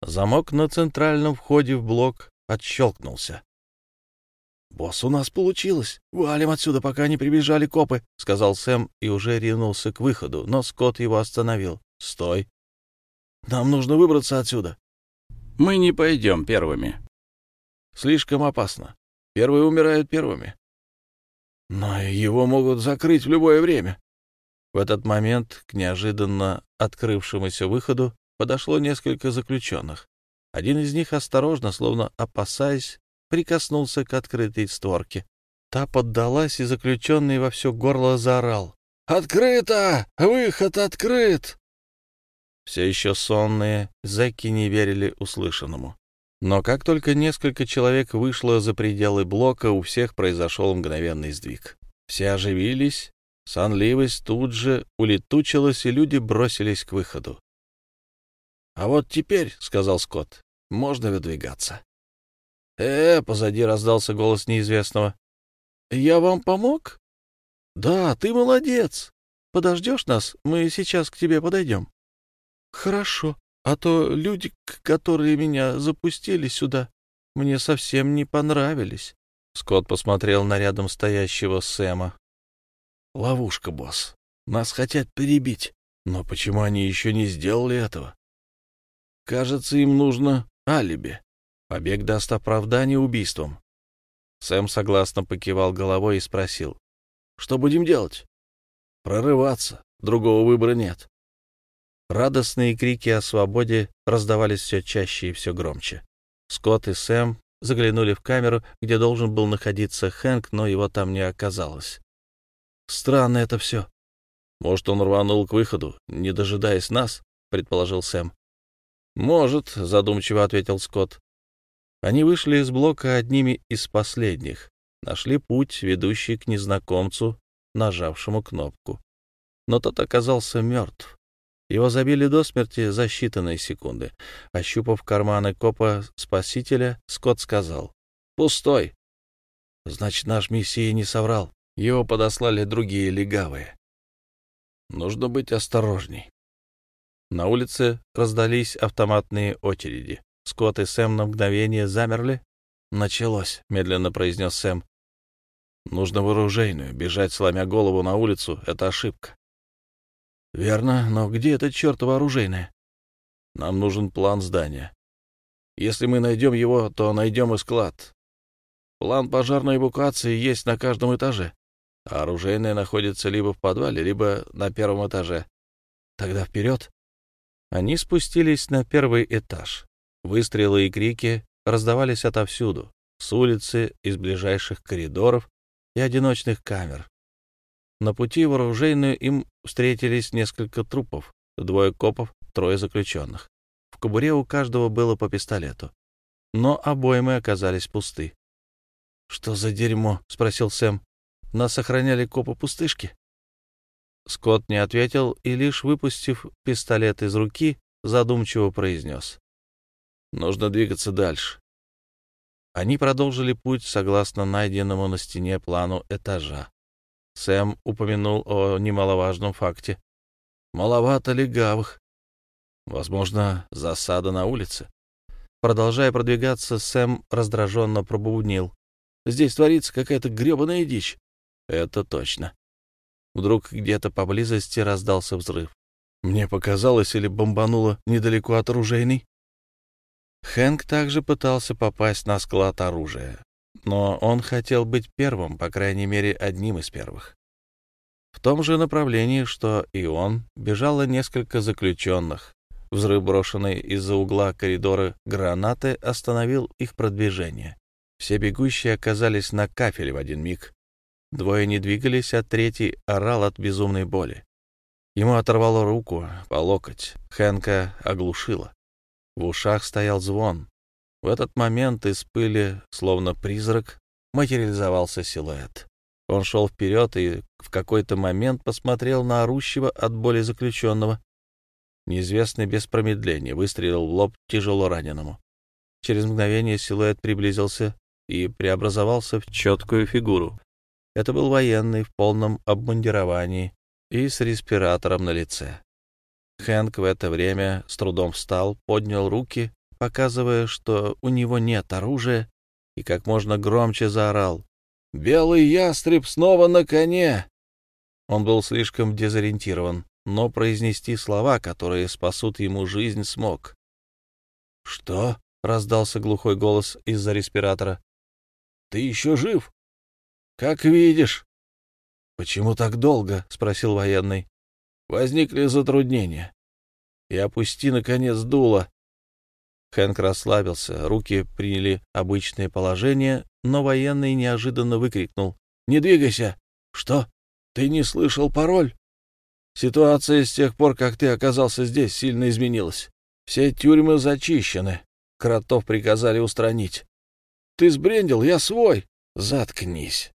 Замок на центральном входе в блок отщелкнулся. «Босс, у нас получилось! Валим отсюда, пока не прибежали копы!» — сказал Сэм и уже ринулся к выходу, но Скотт его остановил. «Стой! Нам нужно выбраться отсюда!» «Мы не пойдем первыми!» «Слишком опасно. Первые умирают первыми!» «Но его могут закрыть в любое время!» В этот момент к неожиданно открывшемуся выходу подошло несколько заключенных. Один из них осторожно, словно опасаясь, прикоснулся к открытой створке. Та поддалась, и заключенный во все горло заорал. «Открыто! Выход открыт!» Все еще сонные зэки не верили услышанному. Но как только несколько человек вышло за пределы блока, у всех произошел мгновенный сдвиг. Все оживились, сонливость тут же улетучилась, и люди бросились к выходу. «А вот теперь, — сказал Скотт, — можно выдвигаться». «Э, — позади раздался голос неизвестного. — Я вам помог? — Да, ты молодец. Подождешь нас? Мы сейчас к тебе подойдем. — Хорошо. А то люди, которые меня запустили сюда, мне совсем не понравились. Скотт посмотрел на рядом стоящего Сэма. — Ловушка, босс. Нас хотят перебить. Но почему они еще не сделали этого? Кажется, им нужно алиби. Побег даст оправдание убийством. Сэм согласно покивал головой и спросил. «Что будем делать?» «Прорываться. Другого выбора нет». Радостные крики о свободе раздавались все чаще и все громче. Скотт и Сэм заглянули в камеру, где должен был находиться Хэнк, но его там не оказалось. «Странно это все. Может, он рванул к выходу, не дожидаясь нас?» — предположил Сэм. «Может», — задумчиво ответил Скотт. Они вышли из блока одними из последних, нашли путь, ведущий к незнакомцу, нажавшему кнопку. Но тот оказался мертв. Его забили до смерти за считанные секунды. Ощупав карманы копа спасителя, Скотт сказал «Пустой». Значит, наш мессия не соврал. Его подослали другие легавые. Нужно быть осторожней. На улице раздались автоматные очереди. Скотт и Сэм на мгновение замерли. «Началось», — медленно произнес Сэм. «Нужно вооружейную. Бежать, сломя голову на улицу — это ошибка». «Верно, но где это чертово оружейное?» «Нам нужен план здания. Если мы найдем его, то найдем и склад. План пожарной эвакуации есть на каждом этаже, а оружейное находится либо в подвале, либо на первом этаже. Тогда вперед!» Они спустились на первый этаж. Выстрелы и крики раздавались отовсюду, с улицы, из ближайших коридоров и одиночных камер. На пути в оружейную им встретились несколько трупов, двое копов, трое заключенных. В кобуре у каждого было по пистолету. Но обоймы оказались пусты. «Что за дерьмо?» — спросил Сэм. «Нас охраняли копы-пустышки?» Скотт не ответил и, лишь выпустив пистолет из руки, задумчиво произнес. «Нужно двигаться дальше». Они продолжили путь согласно найденному на стене плану этажа. Сэм упомянул о немаловажном факте. Маловато легавых. Возможно, засада на улице. Продолжая продвигаться, Сэм раздраженно пробубнил. Здесь творится какая-то гребаная дичь. Это точно. Вдруг где-то поблизости раздался взрыв. Мне показалось, или бомбануло недалеко от оружейной. Хэнк также пытался попасть на склад оружия но он хотел быть первым, по крайней мере, одним из первых. В том же направлении, что и он, бежало несколько заключенных. Взрыв, брошенный из-за угла коридора гранаты, остановил их продвижение. Все бегущие оказались на кафеле в один миг. Двое не двигались, а третий орал от безумной боли. Ему оторвало руку по локоть, Хэнка оглушило. В ушах стоял звон, в этот момент из пыли, словно призрак, материализовался силуэт. Он шел вперед и в какой-то момент посмотрел на орущего от боли заключенного. Неизвестный без промедления выстрелил в лоб тяжело раненому. Через мгновение силуэт приблизился и преобразовался в четкую фигуру. Это был военный в полном обмундировании и с респиратором на лице. Хэнк в это время с трудом встал, поднял руки показывая, что у него нет оружия, и как можно громче заорал. «Белый ястреб снова на коне!» Он был слишком дезориентирован, но произнести слова, которые спасут ему жизнь, смог. «Что?» — раздался глухой голос из-за респиратора. «Ты еще жив?» «Как видишь». «Почему так долго?» — спросил военный. «Возникли затруднения. И опусти, наконец, дуло. Хэнк расслабился, руки приняли обычное положение, но военный неожиданно выкрикнул. «Не двигайся!» «Что? Ты не слышал пароль?» «Ситуация с тех пор, как ты оказался здесь, сильно изменилась. Все тюрьмы зачищены. Кротов приказали устранить. Ты сбрендил, я свой!» «Заткнись!»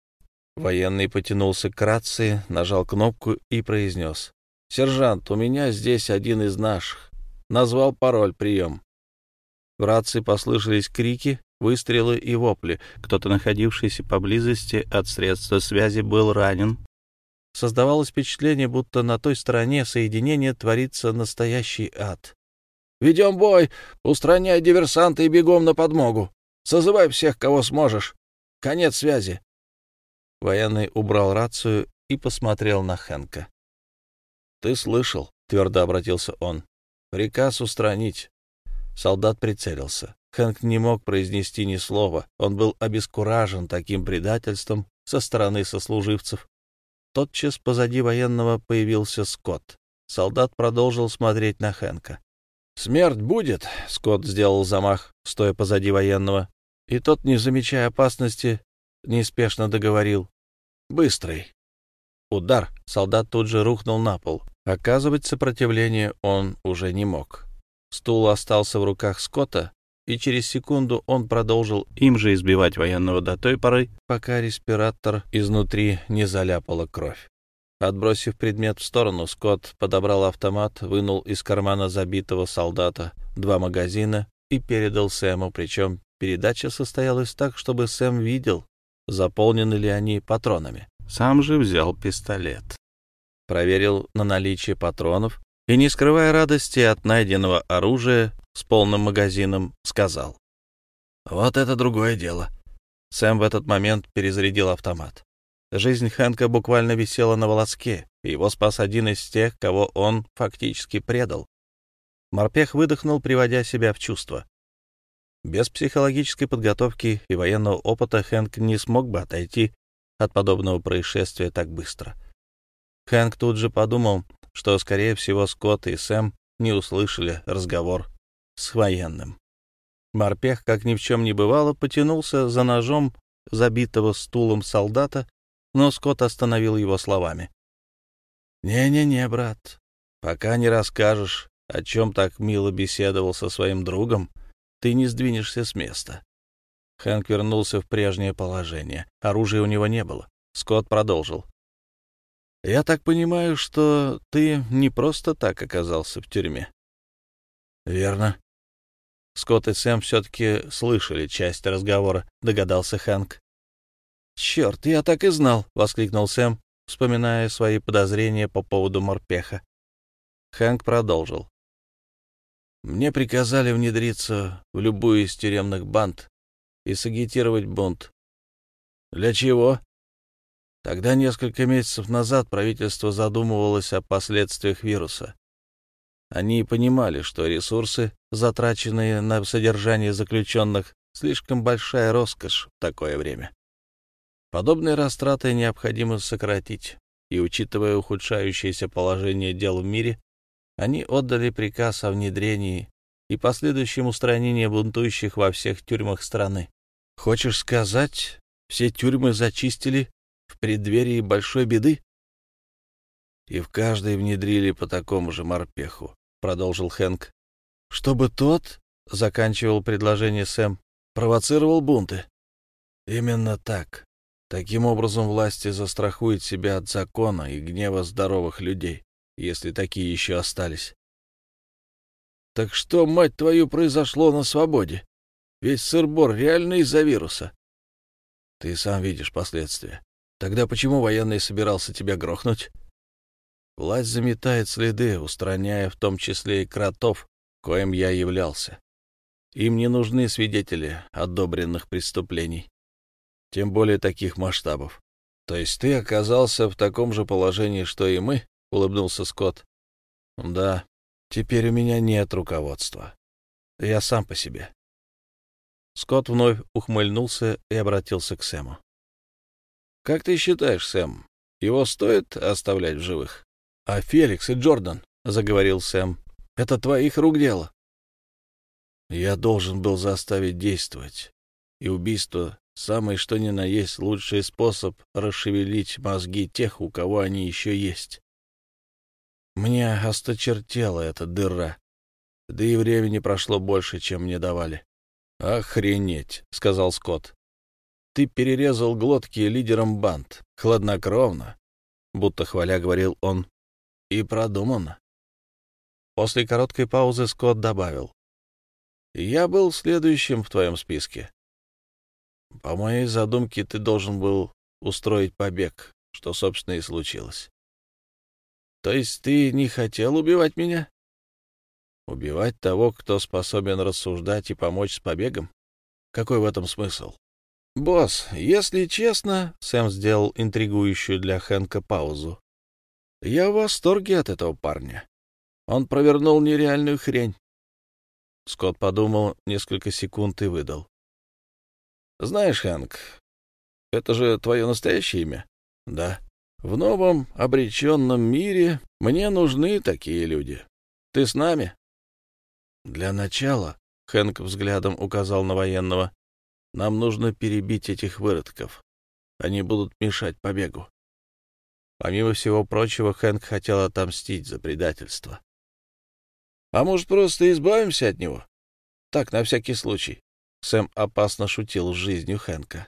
Военный потянулся к рации, нажал кнопку и произнес. «Сержант, у меня здесь один из наших. Назвал пароль, прием. В рации послышались крики, выстрелы и вопли. Кто-то, находившийся поблизости от средства связи, был ранен. Создавалось впечатление, будто на той стороне соединения творится настоящий ад. «Ведем бой! Устраняй диверсанта и бегом на подмогу! Созывай всех, кого сможешь! Конец связи!» Военный убрал рацию и посмотрел на Хэнка. «Ты слышал?» — твердо обратился он. «Приказ устранить. Солдат прицелился. Хэнк не мог произнести ни слова. Он был обескуражен таким предательством со стороны сослуживцев. Тотчас позади военного появился Скотт. Солдат продолжил смотреть на Хэнка. «Смерть будет!» — Скотт сделал замах, стоя позади военного. И тот, не замечая опасности, неспешно договорил. «Быстрый!» Удар. Солдат тут же рухнул на пол. Оказывать сопротивление он уже не мог. Стул остался в руках Скотта, и через секунду он продолжил им же избивать военного до той поры, пока респиратор изнутри не заляпала кровь. Отбросив предмет в сторону, Скотт подобрал автомат, вынул из кармана забитого солдата два магазина и передал Сэму, причем передача состоялась так, чтобы Сэм видел, заполнены ли они патронами. Сам же взял пистолет. Проверил на наличие патронов и, не скрывая радости от найденного оружия с полным магазином, сказал. «Вот это другое дело». Сэм в этот момент перезарядил автомат. Жизнь Хэнка буквально висела на волоске, и его спас один из тех, кого он фактически предал. Морпех выдохнул, приводя себя в чувство. Без психологической подготовки и военного опыта Хэнк не смог бы отойти от подобного происшествия так быстро. Хэнк тут же подумал, что, скорее всего, Скотт и Сэм не услышали разговор с военным. Морпех, как ни в чем не бывало, потянулся за ножом забитого стулом солдата, но Скотт остановил его словами. «Не-не-не, брат, пока не расскажешь, о чем так мило беседовал со своим другом, ты не сдвинешься с места». Хэнк вернулся в прежнее положение. Оружия у него не было. Скотт продолжил. «Я так понимаю, что ты не просто так оказался в тюрьме?» «Верно». Скотт и Сэм все-таки слышали часть разговора, догадался Хэнк. «Черт, я так и знал!» — воскликнул Сэм, вспоминая свои подозрения по поводу морпеха. Хэнк продолжил. «Мне приказали внедриться в любую из тюремных банд и сагитировать бунт. Для чего? Тогда, несколько месяцев назад, правительство задумывалось о последствиях вируса. Они понимали, что ресурсы, затраченные на содержание заключенных, слишком большая роскошь в такое время. Подобные растраты необходимо сократить, и, учитывая ухудшающееся положение дел в мире, они отдали приказ о внедрении и последующем устранении бунтующих во всех тюрьмах страны. Хочешь сказать, все тюрьмы зачистили в преддверии большой беды? И в каждой внедрили по такому же морпеху, продолжил Хэнк. Чтобы тот, заканчивал предложение Сэм, провоцировал бунты. Именно так. Таким образом власти застрахуют себя от закона и гнева здоровых людей, если такие еще остались. Так что, мать твою, произошло на свободе? Ведь сыр-бор реально из-за вируса. Ты сам видишь последствия. Тогда почему военный собирался тебя грохнуть? Власть заметает следы, устраняя в том числе и кротов, коим я являлся. Им не нужны свидетели одобренных преступлений, тем более таких масштабов. То есть ты оказался в таком же положении, что и мы? — улыбнулся Скотт. — Да, теперь у меня нет руководства. Я сам по себе. Скотт вновь ухмыльнулся и обратился к Сэму. — Как ты считаешь, Сэм, его стоит оставлять в живых? — А Феликс и Джордан, — заговорил Сэм, — это твоих рук дело. Я должен был заставить действовать, и убийство — самый что ни на есть лучший способ расшевелить мозги тех, у кого они еще есть. Мне осточертела эта дыра, да и времени прошло больше, чем мне давали. «Охренеть», — сказал Скотт. «Ты перерезал глотки лидерам банд, хладнокровно», — будто хваля говорил он, — «и продуманно». После короткой паузы Скотт добавил. «Я был следующим в твоем списке. По моей задумке, ты должен был устроить побег, что, собственно, и случилось. То есть ты не хотел убивать меня? Убивать того, кто способен рассуждать и помочь с побегом? Какой в этом смысл? Босс, если честно, Сэм сделал интригующую для Хэнка паузу. Я в восторге от этого парня. Он провернул нереальную хрень. Скотт подумал несколько секунд и выдал. Знаешь, Хэнк, это же твое настоящее имя? Да. В новом обреченном мире мне нужны такие люди. Ты с нами? Для начала, Хэнк взглядом указал на военного, нам нужно перебить этих выродков. Они будут мешать побегу. Помимо всего прочего, Хэнк хотел отомстить за предательство. — А может, просто избавимся от него? Так, на всякий случай. Сэм опасно шутил с жизнью Хэнка.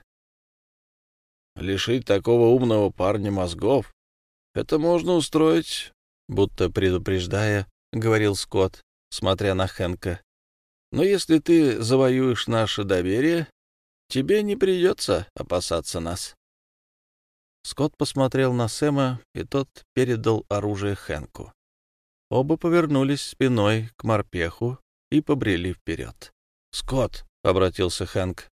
Лишить такого умного парня мозгов — это можно устроить, будто предупреждая, — говорил Скотт, смотря на Хэнка. Но если ты завоюешь наше доверие, тебе не придется опасаться нас. Скотт посмотрел на Сэма, и тот передал оружие Хэнку. Оба повернулись спиной к морпеху и побрели вперед. «Скотт!» — обратился Хэнк.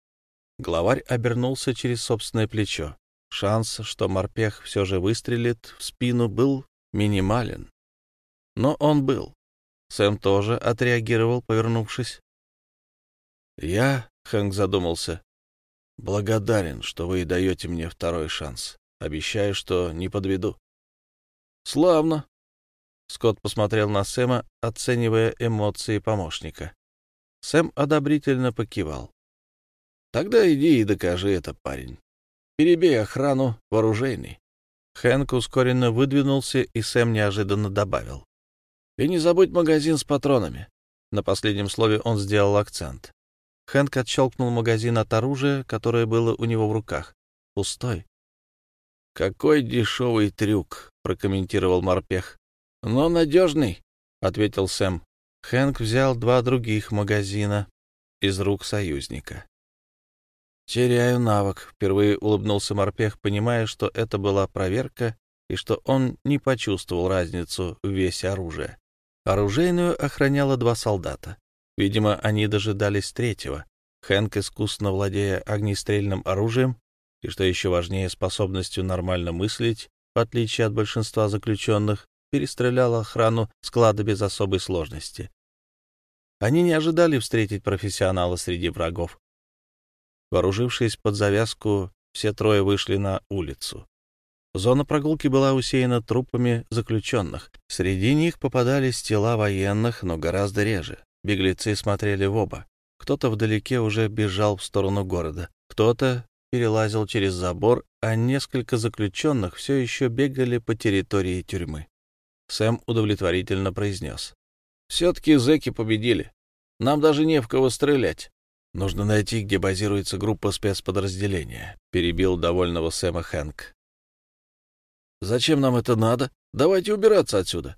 Главарь обернулся через собственное плечо. Шанс, что морпех все же выстрелит в спину, был минимален. Но он был. Сэм тоже отреагировал, повернувшись. «Я», — Хэнк задумался, — «благодарен, что вы даете мне второй шанс. Обещаю, что не подведу». «Славно», Скотт посмотрел на Сэма, оценивая эмоции помощника. Сэм одобрительно покивал. «Тогда иди и докажи это, парень. Перебей охрану вооружейный». Хэнк ускоренно выдвинулся, и Сэм неожиданно добавил. И не забудь магазин с патронами. На последнем слове он сделал акцент. Хэнк отщелкнул магазин от оружия, которое было у него в руках. Пустой. «Какой дешевый трюк», — прокомментировал морпех. «Но надежный», — ответил Сэм. Хэнк взял два других магазина из рук союзника. «Теряю навык», — впервые улыбнулся морпех, понимая, что это была проверка и что он не почувствовал разницу в весе оружия. Оружейную охраняло два солдата. Видимо, они дожидались третьего. Хэнк, искусно владея огнестрельным оружием и, что еще важнее, способностью нормально мыслить, в отличие от большинства заключенных, перестрелял охрану склада без особой сложности. Они не ожидали встретить профессионала среди врагов. Вооружившись под завязку, все трое вышли на улицу. Зона прогулки была усеяна трупами заключенных. Среди них попадались тела военных, но гораздо реже. Беглецы смотрели в оба. Кто-то вдалеке уже бежал в сторону города, кто-то перелазил через забор, а несколько заключенных все еще бегали по территории тюрьмы. Сэм удовлетворительно произнес. «Все-таки зэки победили. Нам даже не в кого стрелять. Нужно найти, где базируется группа спецподразделения», — перебил довольного Сэма Хэнк. Зачем нам это надо? Давайте убираться отсюда.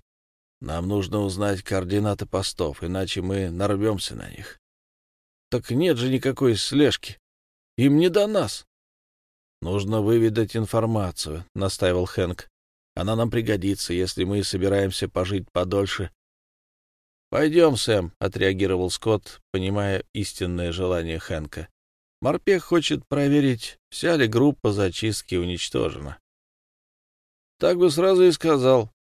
Нам нужно узнать координаты постов, иначе мы нарвемся на них. Так нет же никакой слежки. Им не до нас. Нужно выведать информацию, — настаивал Хэнк. Она нам пригодится, если мы собираемся пожить подольше. «Пойдем, Сэм», — отреагировал Скотт, понимая истинное желание Хэнка. «Морпех хочет проверить, вся ли группа зачистки уничтожена. Так бы сразу и сказал.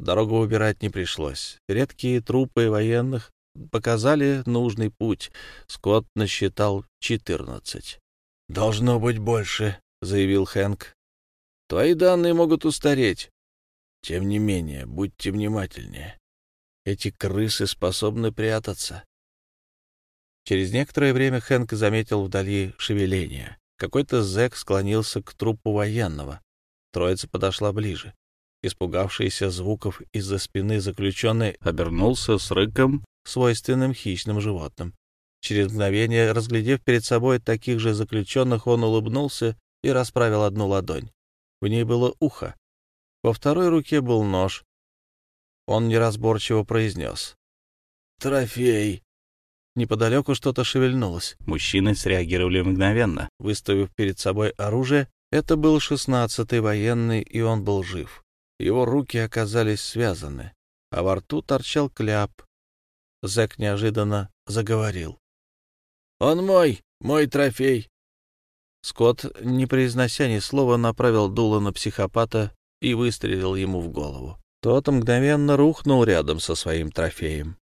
Дорогу убирать не пришлось. Редкие трупы военных показали нужный путь. Скотт насчитал четырнадцать. — Должно быть больше, — заявил Хэнк. — Твои данные могут устареть. Тем не менее, будьте внимательнее. Эти крысы способны прятаться. Через некоторое время Хэнк заметил вдали шевеление. Какой-то зэк склонился к трупу военного. Троица подошла ближе. Испугавшийся звуков из-за спины заключенный обернулся с рыком, свойственным хищным животным. Через мгновение, разглядев перед собой таких же заключенных, он улыбнулся и расправил одну ладонь. В ней было ухо. Во второй руке был нож. Он неразборчиво произнес. «Трофей!» Неподалеку что-то шевельнулось. Мужчины среагировали мгновенно. Выставив перед собой оружие, это был шестнадцатый военный, и он был жив. Его руки оказались связаны, а во рту торчал кляп. Зэк неожиданно заговорил. «Он мой, мой трофей!» Скотт, не произнося ни слова, направил дуло на психопата и выстрелил ему в голову. Тот мгновенно рухнул рядом со своим трофеем.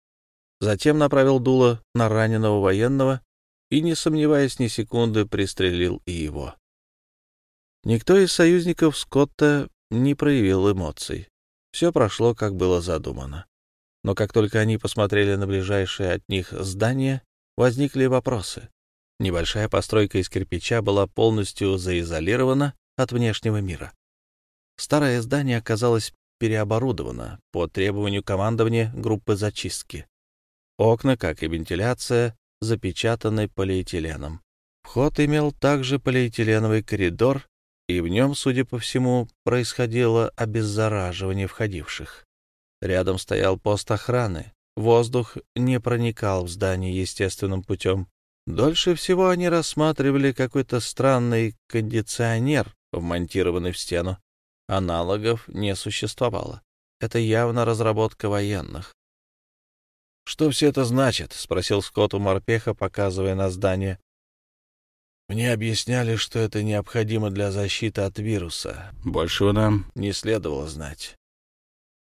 Затем направил дуло на раненого военного и, не сомневаясь ни секунды, пристрелил и его. Никто из союзников Скотта не проявил эмоций. Все прошло, как было задумано. Но как только они посмотрели на ближайшее от них здание, возникли вопросы. Небольшая постройка из кирпича была полностью заизолирована от внешнего мира. Старое здание оказалось переоборудовано по требованию командования группы зачистки. Окна, как и вентиляция, запечатанной полиэтиленом. Вход имел также полиэтиленовый коридор, и в нем, судя по всему, происходило обеззараживание входивших. Рядом стоял пост охраны. Воздух не проникал в здание естественным путем. Дольше всего они рассматривали какой-то странный кондиционер, вмонтированный в стену. Аналогов не существовало. Это явно разработка военных. «Что все это значит?» — спросил Скотт у морпеха, показывая на здание. «Мне объясняли, что это необходимо для защиты от вируса. Большего нам не следовало знать».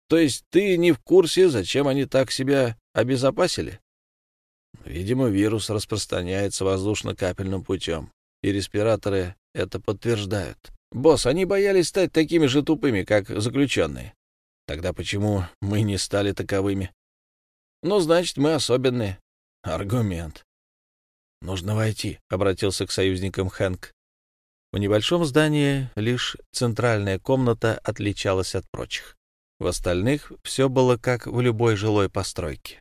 «То есть ты не в курсе, зачем они так себя обезопасили?» «Видимо, вирус распространяется воздушно-капельным путем, и респираторы это подтверждают. Босс, они боялись стать такими же тупыми, как заключенные. Тогда почему мы не стали таковыми?» Ну, значит, мы особенные. Аргумент. Нужно войти, — обратился к союзникам Хэнк. В небольшом здании лишь центральная комната отличалась от прочих. В остальных все было как в любой жилой постройке.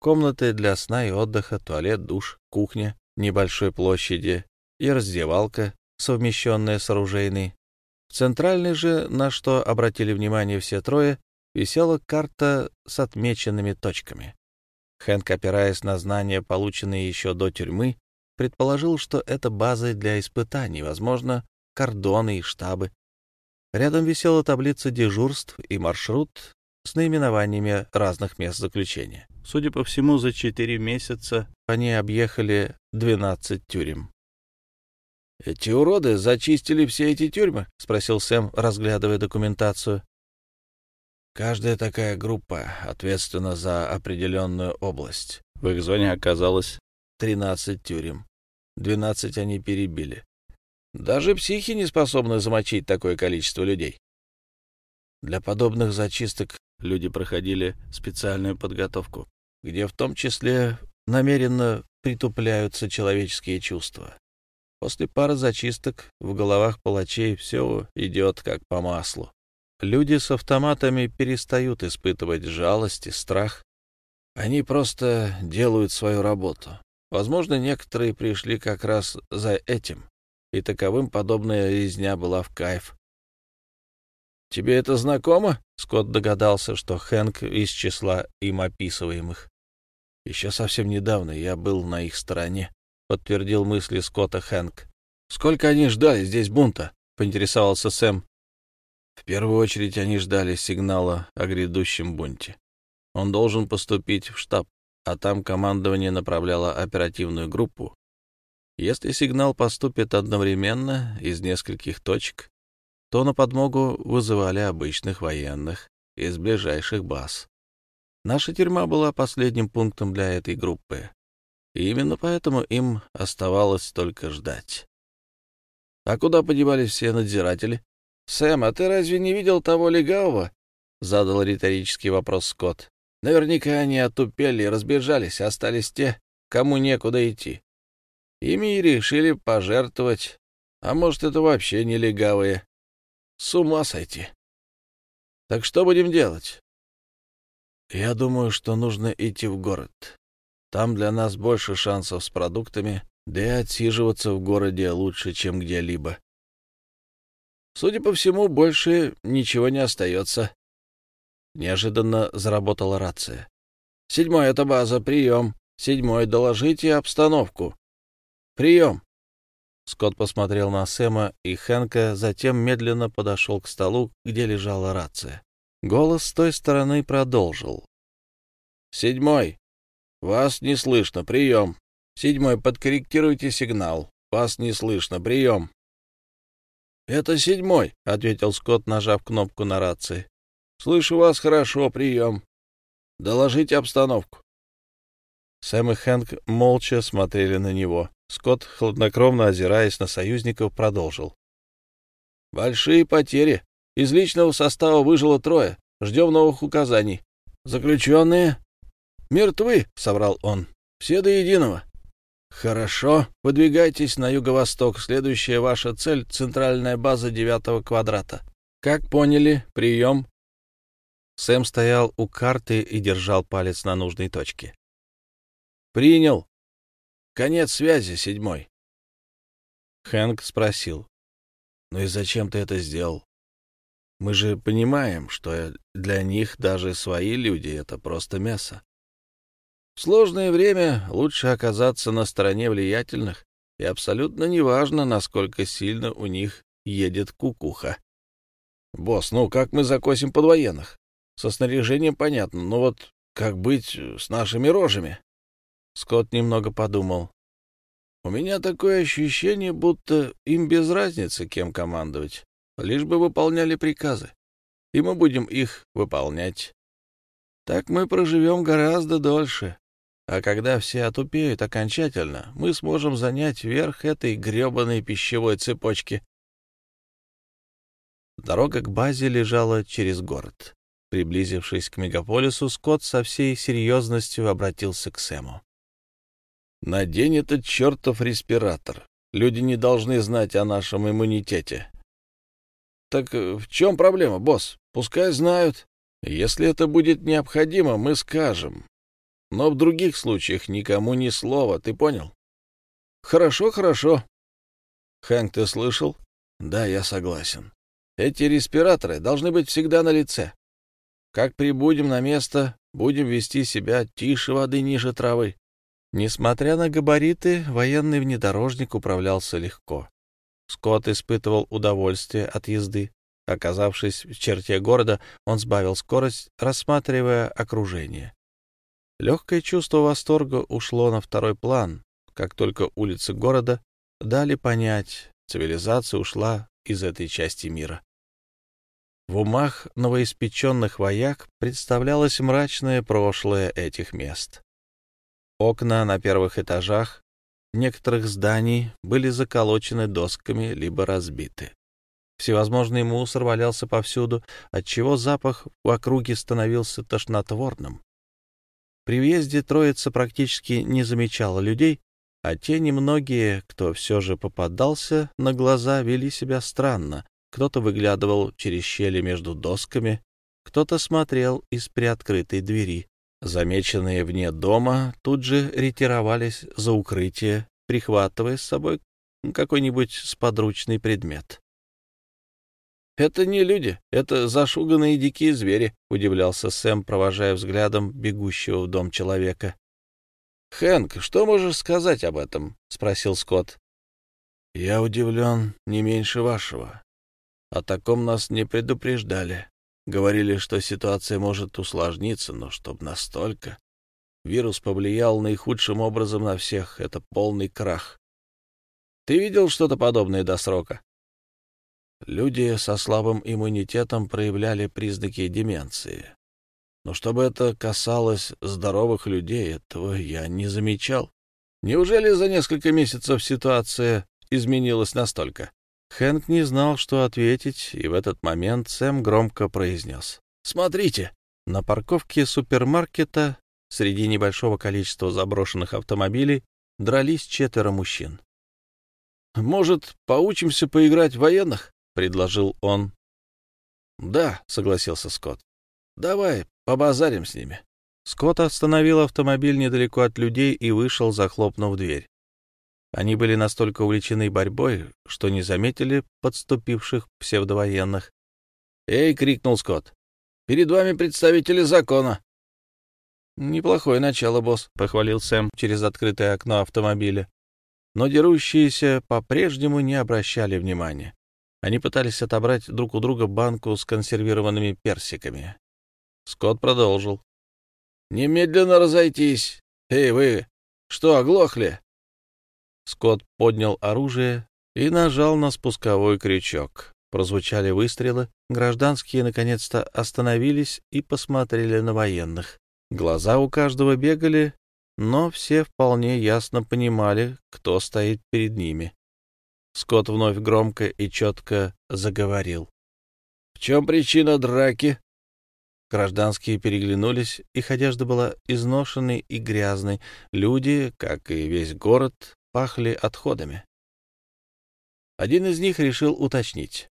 Комнаты для сна и отдыха, туалет, душ, кухня небольшой площади и раздевалка, совмещенная с оружейной. В центральной же, на что обратили внимание все трое, висела карта с отмеченными точками. Хэнк, опираясь на знания, полученные еще до тюрьмы, предположил, что это базы для испытаний, возможно, кордоны и штабы. Рядом висела таблица дежурств и маршрут с наименованиями разных мест заключения. Судя по всему, за четыре месяца они объехали 12 тюрем. «Эти уроды зачистили все эти тюрьмы?» — спросил Сэм, разглядывая документацию. Каждая такая группа ответственна за определенную область. В их зоне оказалось 13 тюрем. 12 они перебили. Даже психи не способны замочить такое количество людей. Для подобных зачисток люди проходили специальную подготовку, где в том числе намеренно притупляются человеческие чувства. После пары зачисток в головах палачей все идет как по маслу. Люди с автоматами перестают испытывать жалость и страх. Они просто делают свою работу. Возможно, некоторые пришли как раз за этим, и таковым подобная резня была в кайф. «Тебе это знакомо?» — Скотт догадался, что Хэнк из числа им описываемых. «Еще совсем недавно я был на их стороне», — подтвердил мысли Скотта Хэнк. «Сколько они ждали здесь бунта?» — поинтересовался Сэм. В первую очередь они ждали сигнала о грядущем бунте. Он должен поступить в штаб, а там командование направляло оперативную группу. Если сигнал поступит одновременно из нескольких точек, то на подмогу вызывали обычных военных из ближайших баз. Наша тюрьма была последним пунктом для этой группы, и именно поэтому им оставалось только ждать. А куда подевались все надзиратели? «Сэм, а ты разве не видел того легавого?» — задал риторический вопрос Скотт. «Наверняка они отупели и разбежались, остались те, кому некуда идти. Ими и решили пожертвовать, а может, это вообще не легавые. С ума сойти. Так что будем делать?» «Я думаю, что нужно идти в город. Там для нас больше шансов с продуктами, да и отсиживаться в городе лучше, чем где-либо», Судя по всему, больше ничего не остается. Неожиданно заработала рация. «Седьмой — это база, прием. Седьмой, доложите обстановку. Прием». Скотт посмотрел на Сэма и Хэнка, затем медленно подошел к столу, где лежала рация. Голос с той стороны продолжил. «Седьмой. Вас не слышно. Прием. Седьмой, подкорректируйте сигнал. Вас не слышно. Прием. «Это седьмой», — ответил Скотт, нажав кнопку на рации. «Слышу вас хорошо, прием. Доложите обстановку». Сэм и Хэнк молча смотрели на него. Скотт, хладнокровно озираясь на союзников, продолжил. «Большие потери. Из личного состава выжило трое. Ждем новых указаний. Заключенные?» «Мертвы», — соврал он. «Все до единого. «Хорошо. Выдвигайтесь на юго-восток. Следующая ваша цель — центральная база девятого квадрата. Как поняли, прием». Сэм стоял у карты и держал палец на нужной точке. «Принял. Конец связи, седьмой. Хэнк спросил. «Ну и зачем ты это сделал? Мы же понимаем, что для них даже свои люди — это просто мясо. Сложное время лучше оказаться на стороне влиятельных, и абсолютно неважно, насколько сильно у них едет кукуха. Босс, ну как мы закосим подвоенных? Со снаряжением понятно, но вот как быть с нашими рожами? Скотт немного подумал. У меня такое ощущение, будто им без разницы, кем командовать, лишь бы выполняли приказы, и мы будем их выполнять. Так мы проживем гораздо дольше, а когда все отупеют окончательно, мы сможем занять верх этой гребаной пищевой цепочки. Дорога к базе лежала через город. Приблизившись к мегаполису, Скотт со всей серьезностью обратился к Сэму. «Надень этот чертов респиратор. Люди не должны знать о нашем иммунитете». «Так в чем проблема, босс? Пускай знают. Если это будет необходимо, мы скажем. Но в других случаях никому ни слова, ты понял?» «Хорошо, хорошо». «Хэнк, ты слышал?» «Да, я согласен. Эти респираторы должны быть всегда на лице. Как прибудем на место, будем вести себя тише воды ниже травы. Несмотря на габариты, военный внедорожник управлялся легко. Скотт испытывал удовольствие от езды. Оказавшись в черте города, он сбавил скорость, рассматривая окружение. Легкое чувство восторга ушло на второй план, как только улицы города дали понять, цивилизация ушла из этой части мира. В умах новоиспеченных вояк представлялось мрачное прошлое этих мест. Окна на первых этажах некоторых зданий были заколочены досками либо разбиты. Всевозможный мусор валялся повсюду, отчего запах в округе становился тошнотворным. При въезде троица практически не замечала людей, а те немногие, кто все же попадался на глаза, вели себя странно, кто-то выглядывал через щели между досками, кто-то смотрел из приоткрытой двери. Замеченные вне дома тут же ретировались за укрытие, прихватывая с собой какой-нибудь сподручный предмет. «Это не люди, это зашуганные дикие звери», — удивлялся Сэм, провожая взглядом бегущего в дом человека. «Хэнк, что можешь сказать об этом?» — спросил Скотт. «Я удивлен не меньше вашего. О таком нас не предупреждали. Говорили, что ситуация может усложниться, но чтоб настолько... Вирус повлиял наихудшим образом на всех. Это полный крах. Ты видел что-то подобное до срока? Люди со слабым иммунитетом проявляли признаки деменции. Но чтобы это касалось здоровых людей, этого я не замечал. Неужели за несколько месяцев ситуация изменилась настолько? Хэнк не знал, что ответить, и в этот момент Сэм громко произнес. «Смотрите!» На парковке супермаркета среди небольшого количества заброшенных автомобилей дрались четверо мужчин. «Может, поучимся поиграть в военных?» — предложил он. «Да», — согласился Скотт. «Давай, побазарим с ними». Скотт остановил автомобиль недалеко от людей и вышел, захлопнув дверь. Они были настолько увлечены борьбой, что не заметили подступивших псевдовоенных. «Эй!» — крикнул Скотт. «Перед вами представители закона!» «Неплохое начало, босс», — похвалил Сэм через открытое окно автомобиля. Но дерущиеся по-прежнему не обращали внимания. Они пытались отобрать друг у друга банку с консервированными персиками. Скотт продолжил. «Немедленно разойтись! Эй, вы! Что, оглохли? Скотт поднял оружие и нажал на спусковой крючок. Прозвучали выстрелы, гражданские наконец-то остановились и посмотрели на военных. Глаза у каждого бегали, но все вполне ясно понимали, кто стоит перед ними. Скотт вновь громко и четко заговорил. — В чем причина драки? Гражданские переглянулись, их одежда была изношенной и грязной. Люди, как и весь город, пахли отходами. Один из них решил уточнить.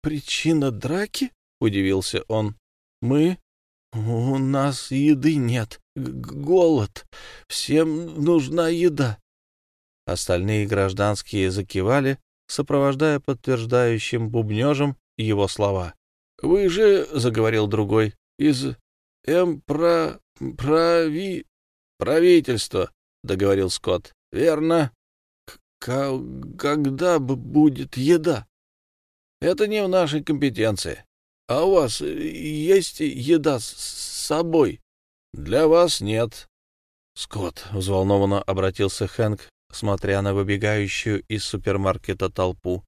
«Причина драки?» — удивился он. «Мы? У нас еды нет. Г Голод. Всем нужна еда. Остальные гражданские закивали, сопровождая подтверждающим бубнежем его слова. — Вы же, — заговорил другой, — из эмпро... прави... правительства, — договорил Скотт. — Верно. К когда будет еда? — Это не в нашей компетенции. А у вас есть еда с собой? — Для вас нет. — Скотт, — взволнованно обратился Хэнк смотря на выбегающую из супермаркета толпу.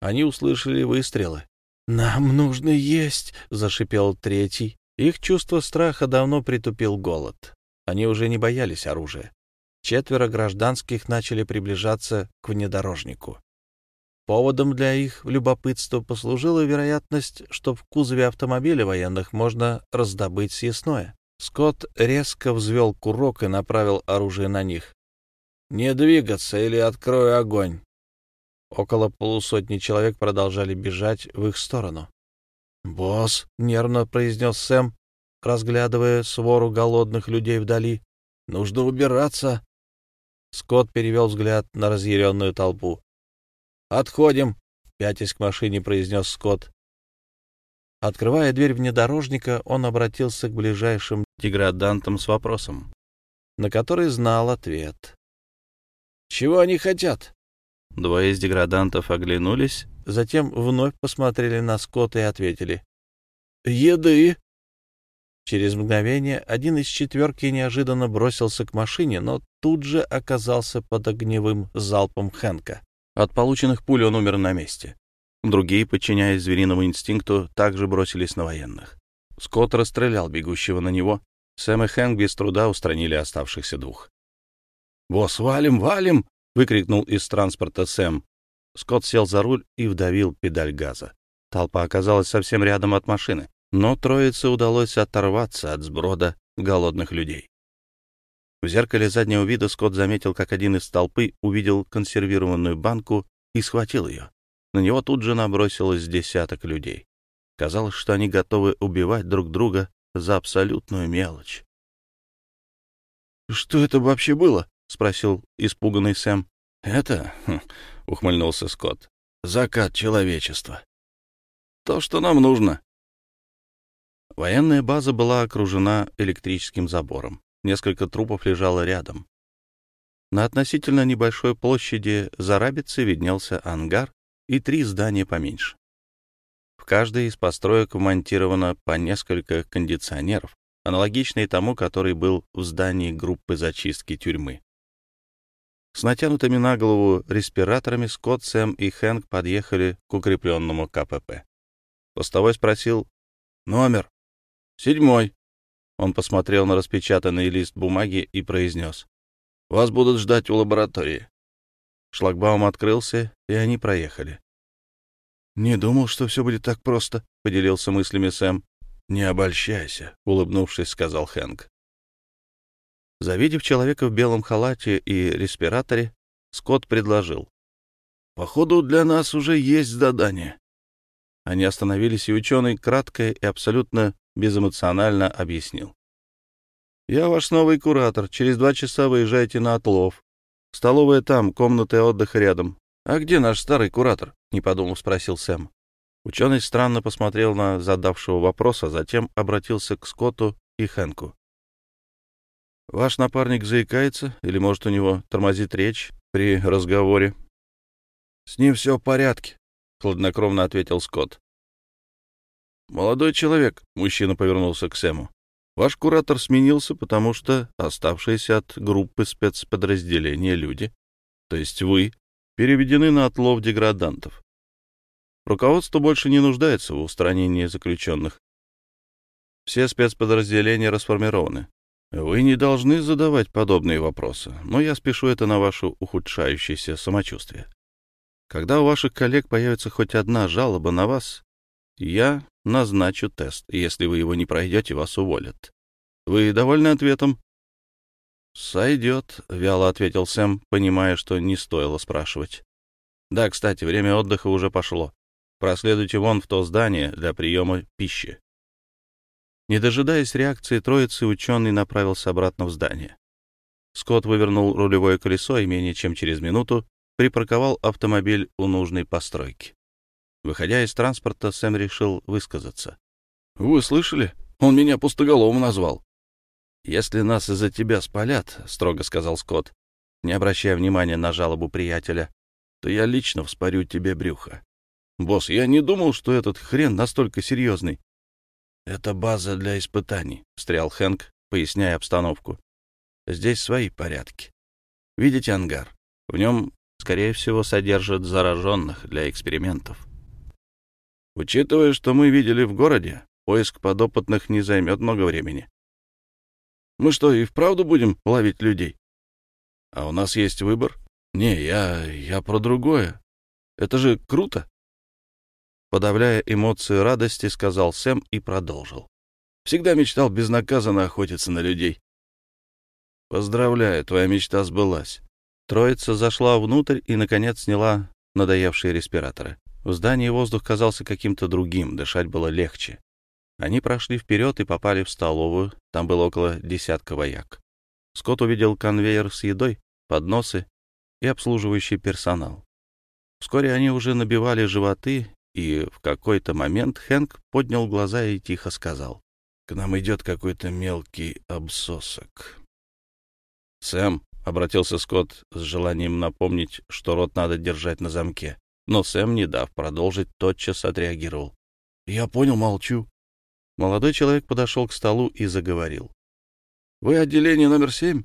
Они услышали выстрелы. «Нам нужно есть!» — зашипел третий. Их чувство страха давно притупил голод. Они уже не боялись оружия. Четверо гражданских начали приближаться к внедорожнику. Поводом для их любопытства послужила вероятность, что в кузове автомобиля военных можно раздобыть съестное. Скотт резко взвел курок и направил оружие на них. Не двигаться или открою огонь. Около полусотни человек продолжали бежать в их сторону. «Босс», — нервно произнес Сэм, разглядывая свору голодных людей вдали, — «нужно убираться». Скотт перевел взгляд на разъяренную толпу. «Отходим», — пятясь к машине, произнес Скотт. Открывая дверь внедорожника, он обратился к ближайшим деградантам с вопросом, на который знал ответ. Чего они хотят? Двое из деградантов оглянулись, затем вновь посмотрели на Скотта и ответили. «Еды!» Через мгновение один из четверки неожиданно бросился к машине, но тут же оказался под огневым залпом Хэнка. От полученных пуль он умер на месте. Другие, подчиняясь звериному инстинкту, также бросились на военных. Скотт расстрелял бегущего на него. Сэм и Хэнк без труда устранили оставшихся двух. «Босс, валим, валим!» — выкрикнул из транспорта Сэм. Скотт сел за руль и вдавил педаль газа. Толпа оказалась совсем рядом от машины, но троице удалось оторваться от сброда голодных людей. В зеркале заднего вида Скотт заметил, как один из толпы увидел консервированную банку и схватил ее. На него тут же набросилось десяток людей. Казалось, что они готовы убивать друг друга за абсолютную мелочь. «Что это вообще было?» — спросил испуганный Сэм. — Это, хм, — ухмыльнулся Скотт, — закат человечества. То, что нам нужно. Военная база была окружена электрическим забором. Несколько трупов лежало рядом. На относительно небольшой площади за рабицей виднелся ангар и три здания поменьше. В каждой из построек вмонтировано по несколько кондиционеров, аналогичные тому, который был в здании группы зачистки тюрьмы. С натянутыми на голову респираторами Скотт, Сэм и Хэнк подъехали к укрепленному КПП. Постовой спросил «Номер?» «Седьмой». Он посмотрел на распечатанный лист бумаги и произнес «Вас будут ждать у лаборатории». Шлагбаум открылся, и они проехали. «Не думал, что все будет так просто», — поделился мыслями Сэм. «Не обольщайся», — улыбнувшись, сказал Хэнк. Завидев человека в белом халате и респираторе, Скотт предложил. «Походу, для нас уже есть задание». Они остановились, и ученый кратко и абсолютно безэмоционально объяснил. «Я ваш новый куратор. Через два часа выезжайте на отлов. Столовая там, комната отдыха рядом. А где наш старый куратор?» — не подумав, спросил Сэм. Ученый странно посмотрел на задавшего вопроса, затем обратился к Скотту и Хэнку. Ваш напарник заикается, или, может, у него тормозит речь при разговоре? — С ним все в порядке, — хладнокровно ответил Скотт. — Молодой человек, — мужчина повернулся к Сэму, — ваш куратор сменился, потому что оставшиеся от группы спецподразделения люди, то есть вы, переведены на отлов деградантов. Руководство больше не нуждается в устранении заключенных. Все спецподразделения расформированы. Вы не должны задавать подобные вопросы, но я спешу это на ваше ухудшающееся самочувствие. Когда у ваших коллег появится хоть одна жалоба на вас, я назначу тест. Если вы его не пройдете, вас уволят. Вы довольны ответом? «Сойдет», — вяло ответил Сэм, понимая, что не стоило спрашивать. «Да, кстати, время отдыха уже пошло. Проследуйте вон в то здание для приема пищи. Не дожидаясь реакции троицы, ученый направился обратно в здание. Скотт вывернул рулевое колесо и менее чем через минуту припарковал автомобиль у нужной постройки. Выходя из транспорта, Сэм решил высказаться. — Вы слышали? Он меня пустоголовым назвал. — Если нас из-за тебя спалят, — строго сказал Скотт, не обращая внимания на жалобу приятеля, — то я лично вспорю тебе брюхо. — Босс, я не думал, что этот хрен настолько серьезный. — Это база для испытаний, — встрял Хэнк, поясняя обстановку. — Здесь свои порядки. Видите ангар? В нем, скорее всего, содержат зараженных для экспериментов. Учитывая, что мы видели в городе, поиск подопытных не займет много времени. Мы что, и вправду будем ловить людей? А у нас есть выбор? Не, я... я про другое. Это же круто. Подавляя эмоции радости, сказал Сэм и продолжил. Всегда мечтал безнаказанно охотиться на людей. Поздравляю, твоя мечта сбылась. Троица зашла внутрь и, наконец, сняла надоевшие респираторы. В здании воздух казался каким-то другим, дышать было легче. Они прошли вперед и попали в столовую, там было около десятка вояк. Скотт увидел конвейер с едой, подносы и обслуживающий персонал. Вскоре они уже набивали животы, и в какой-то момент Хэнк поднял глаза и тихо сказал. — К нам идет какой-то мелкий обсосок. — Сэм, — обратился Скотт с желанием напомнить, что рот надо держать на замке. Но Сэм, не дав продолжить, тотчас отреагировал. — Я понял, молчу. Молодой человек подошел к столу и заговорил. — Вы отделение номер семь?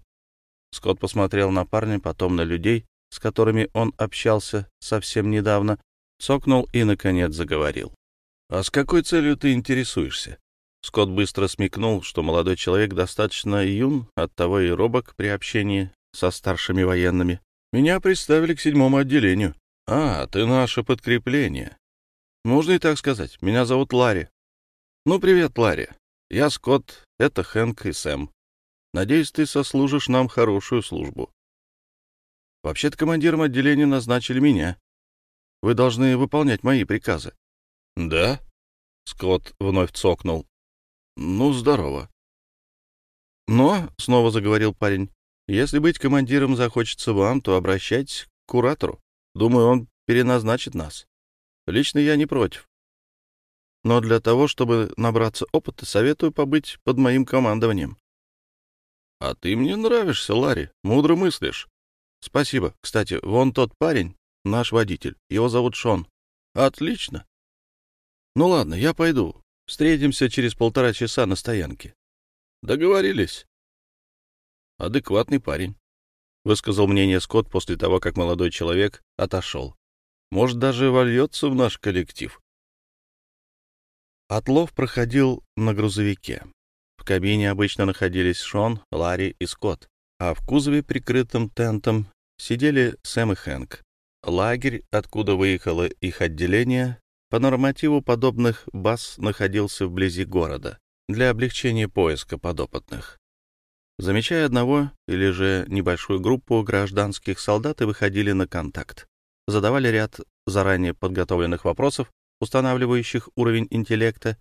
Скотт посмотрел на парня, потом на людей, с которыми он общался совсем недавно, цокнул и, наконец, заговорил. — А с какой целью ты интересуешься? Скотт быстро смекнул, что молодой человек достаточно юн, оттого и робок при общении со старшими военными. Меня представили к седьмому отделению. «А, ты наше подкрепление. Можно и так сказать. Меня зовут Ларри». «Ну, привет, Ларри. Я Скотт, это Хэнк и Сэм. Надеюсь, ты сослужишь нам хорошую службу». «Вообще-то командиром отделения назначили меня. Вы должны выполнять мои приказы». «Да?» — Скотт вновь цокнул. «Ну, здорово». «Но», — снова заговорил парень, — «если быть командиром захочется вам, то обращайтесь к куратору. Думаю, он переназначит нас. Лично я не против. Но для того, чтобы набраться опыта, советую побыть под моим командованием. — А ты мне нравишься, Ларри, мудро мыслишь. — Спасибо. Кстати, вон тот парень, наш водитель. Его зовут Шон. — Отлично. — Ну ладно, я пойду. Встретимся через полтора часа на стоянке. — Договорились. Адекватный парень высказал мнение Скотт после того, как молодой человек отошел. Может, даже вольется в наш коллектив. Отлов проходил на грузовике. В кабине обычно находились Шон, Ларри и Скотт, а в кузове, прикрытом тентом, сидели Сэм и Хэнк. Лагерь, откуда выехало их отделение, по нормативу подобных баз находился вблизи города для облегчения поиска подопытных. Замечая одного или же небольшую группу гражданских солдат и выходили на контакт. Задавали ряд заранее подготовленных вопросов, устанавливающих уровень интеллекта.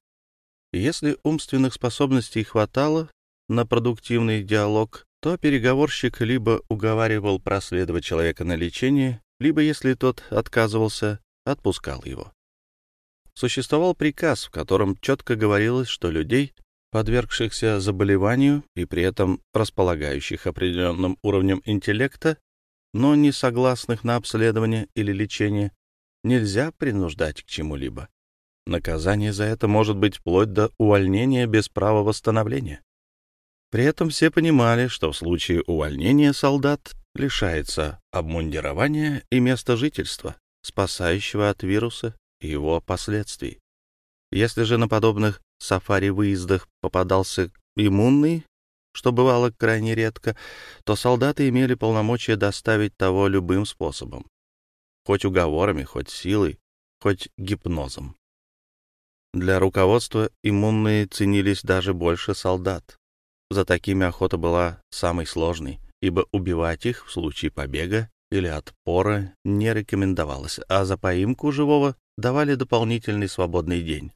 Если умственных способностей хватало на продуктивный диалог, то переговорщик либо уговаривал проследовать человека на лечение, либо, если тот отказывался, отпускал его. Существовал приказ, в котором четко говорилось, что людей подвергшихся заболеванию и при этом располагающих определенным уровнем интеллекта, но не согласных на обследование или лечение, нельзя принуждать к чему-либо. Наказание за это может быть вплоть до увольнения без права восстановления. При этом все понимали, что в случае увольнения солдат лишается обмундирования и места жительства, спасающего от вируса и его последствий. Если же на подобных сафари-выездах попадался иммунный, что бывало крайне редко, то солдаты имели полномочия доставить того любым способом. Хоть уговорами, хоть силой, хоть гипнозом. Для руководства иммунные ценились даже больше солдат. За такими охота была самой сложной, ибо убивать их в случае побега или отпора не рекомендовалось, а за поимку живого давали дополнительный свободный день.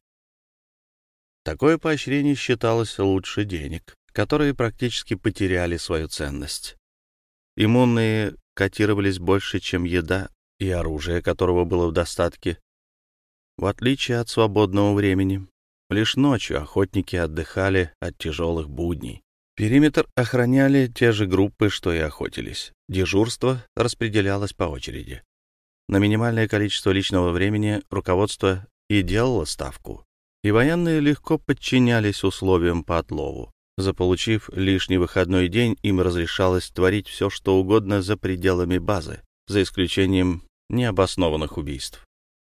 Такое поощрение считалось лучше денег, которые практически потеряли свою ценность. Иммунные котировались больше, чем еда и оружие, которого было в достатке. В отличие от свободного времени, лишь ночью охотники отдыхали от тяжелых будней. Периметр охраняли те же группы, что и охотились. Дежурство распределялось по очереди. На минимальное количество личного времени руководство и делало ставку, и военные легко подчинялись условиям по отлову. Заполучив лишний выходной день, им разрешалось творить все, что угодно за пределами базы, за исключением необоснованных убийств.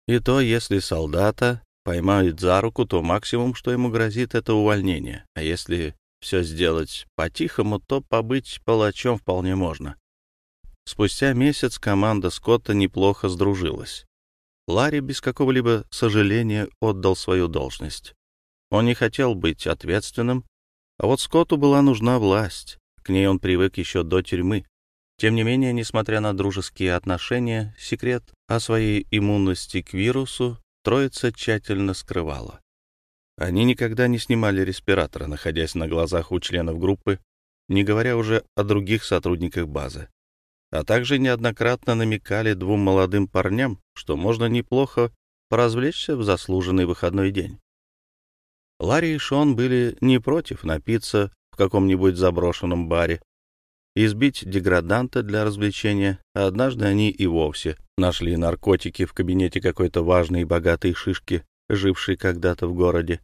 И то, если солдата поймают за руку, то максимум, что ему грозит, это увольнение. А если все сделать по-тихому, то побыть палачом вполне можно. Спустя месяц команда Скотта неплохо сдружилась. Ларри без какого-либо сожаления отдал свою должность. Он не хотел быть ответственным, а вот Скотту была нужна власть. К ней он привык еще до тюрьмы. Тем не менее, несмотря на дружеские отношения, секрет о своей иммунности к вирусу троица тщательно скрывала. Они никогда не снимали респиратора, находясь на глазах у членов группы, не говоря уже о других сотрудниках базы. А также неоднократно намекали двум молодым парням, что можно неплохо поразвлечься в заслуженный выходной день. Ларри и Шон были не против напиться в каком-нибудь заброшенном баре, избить деграданта для развлечения, а однажды они и вовсе нашли наркотики в кабинете какой-то важной и богатой шишки, жившей когда-то в городе.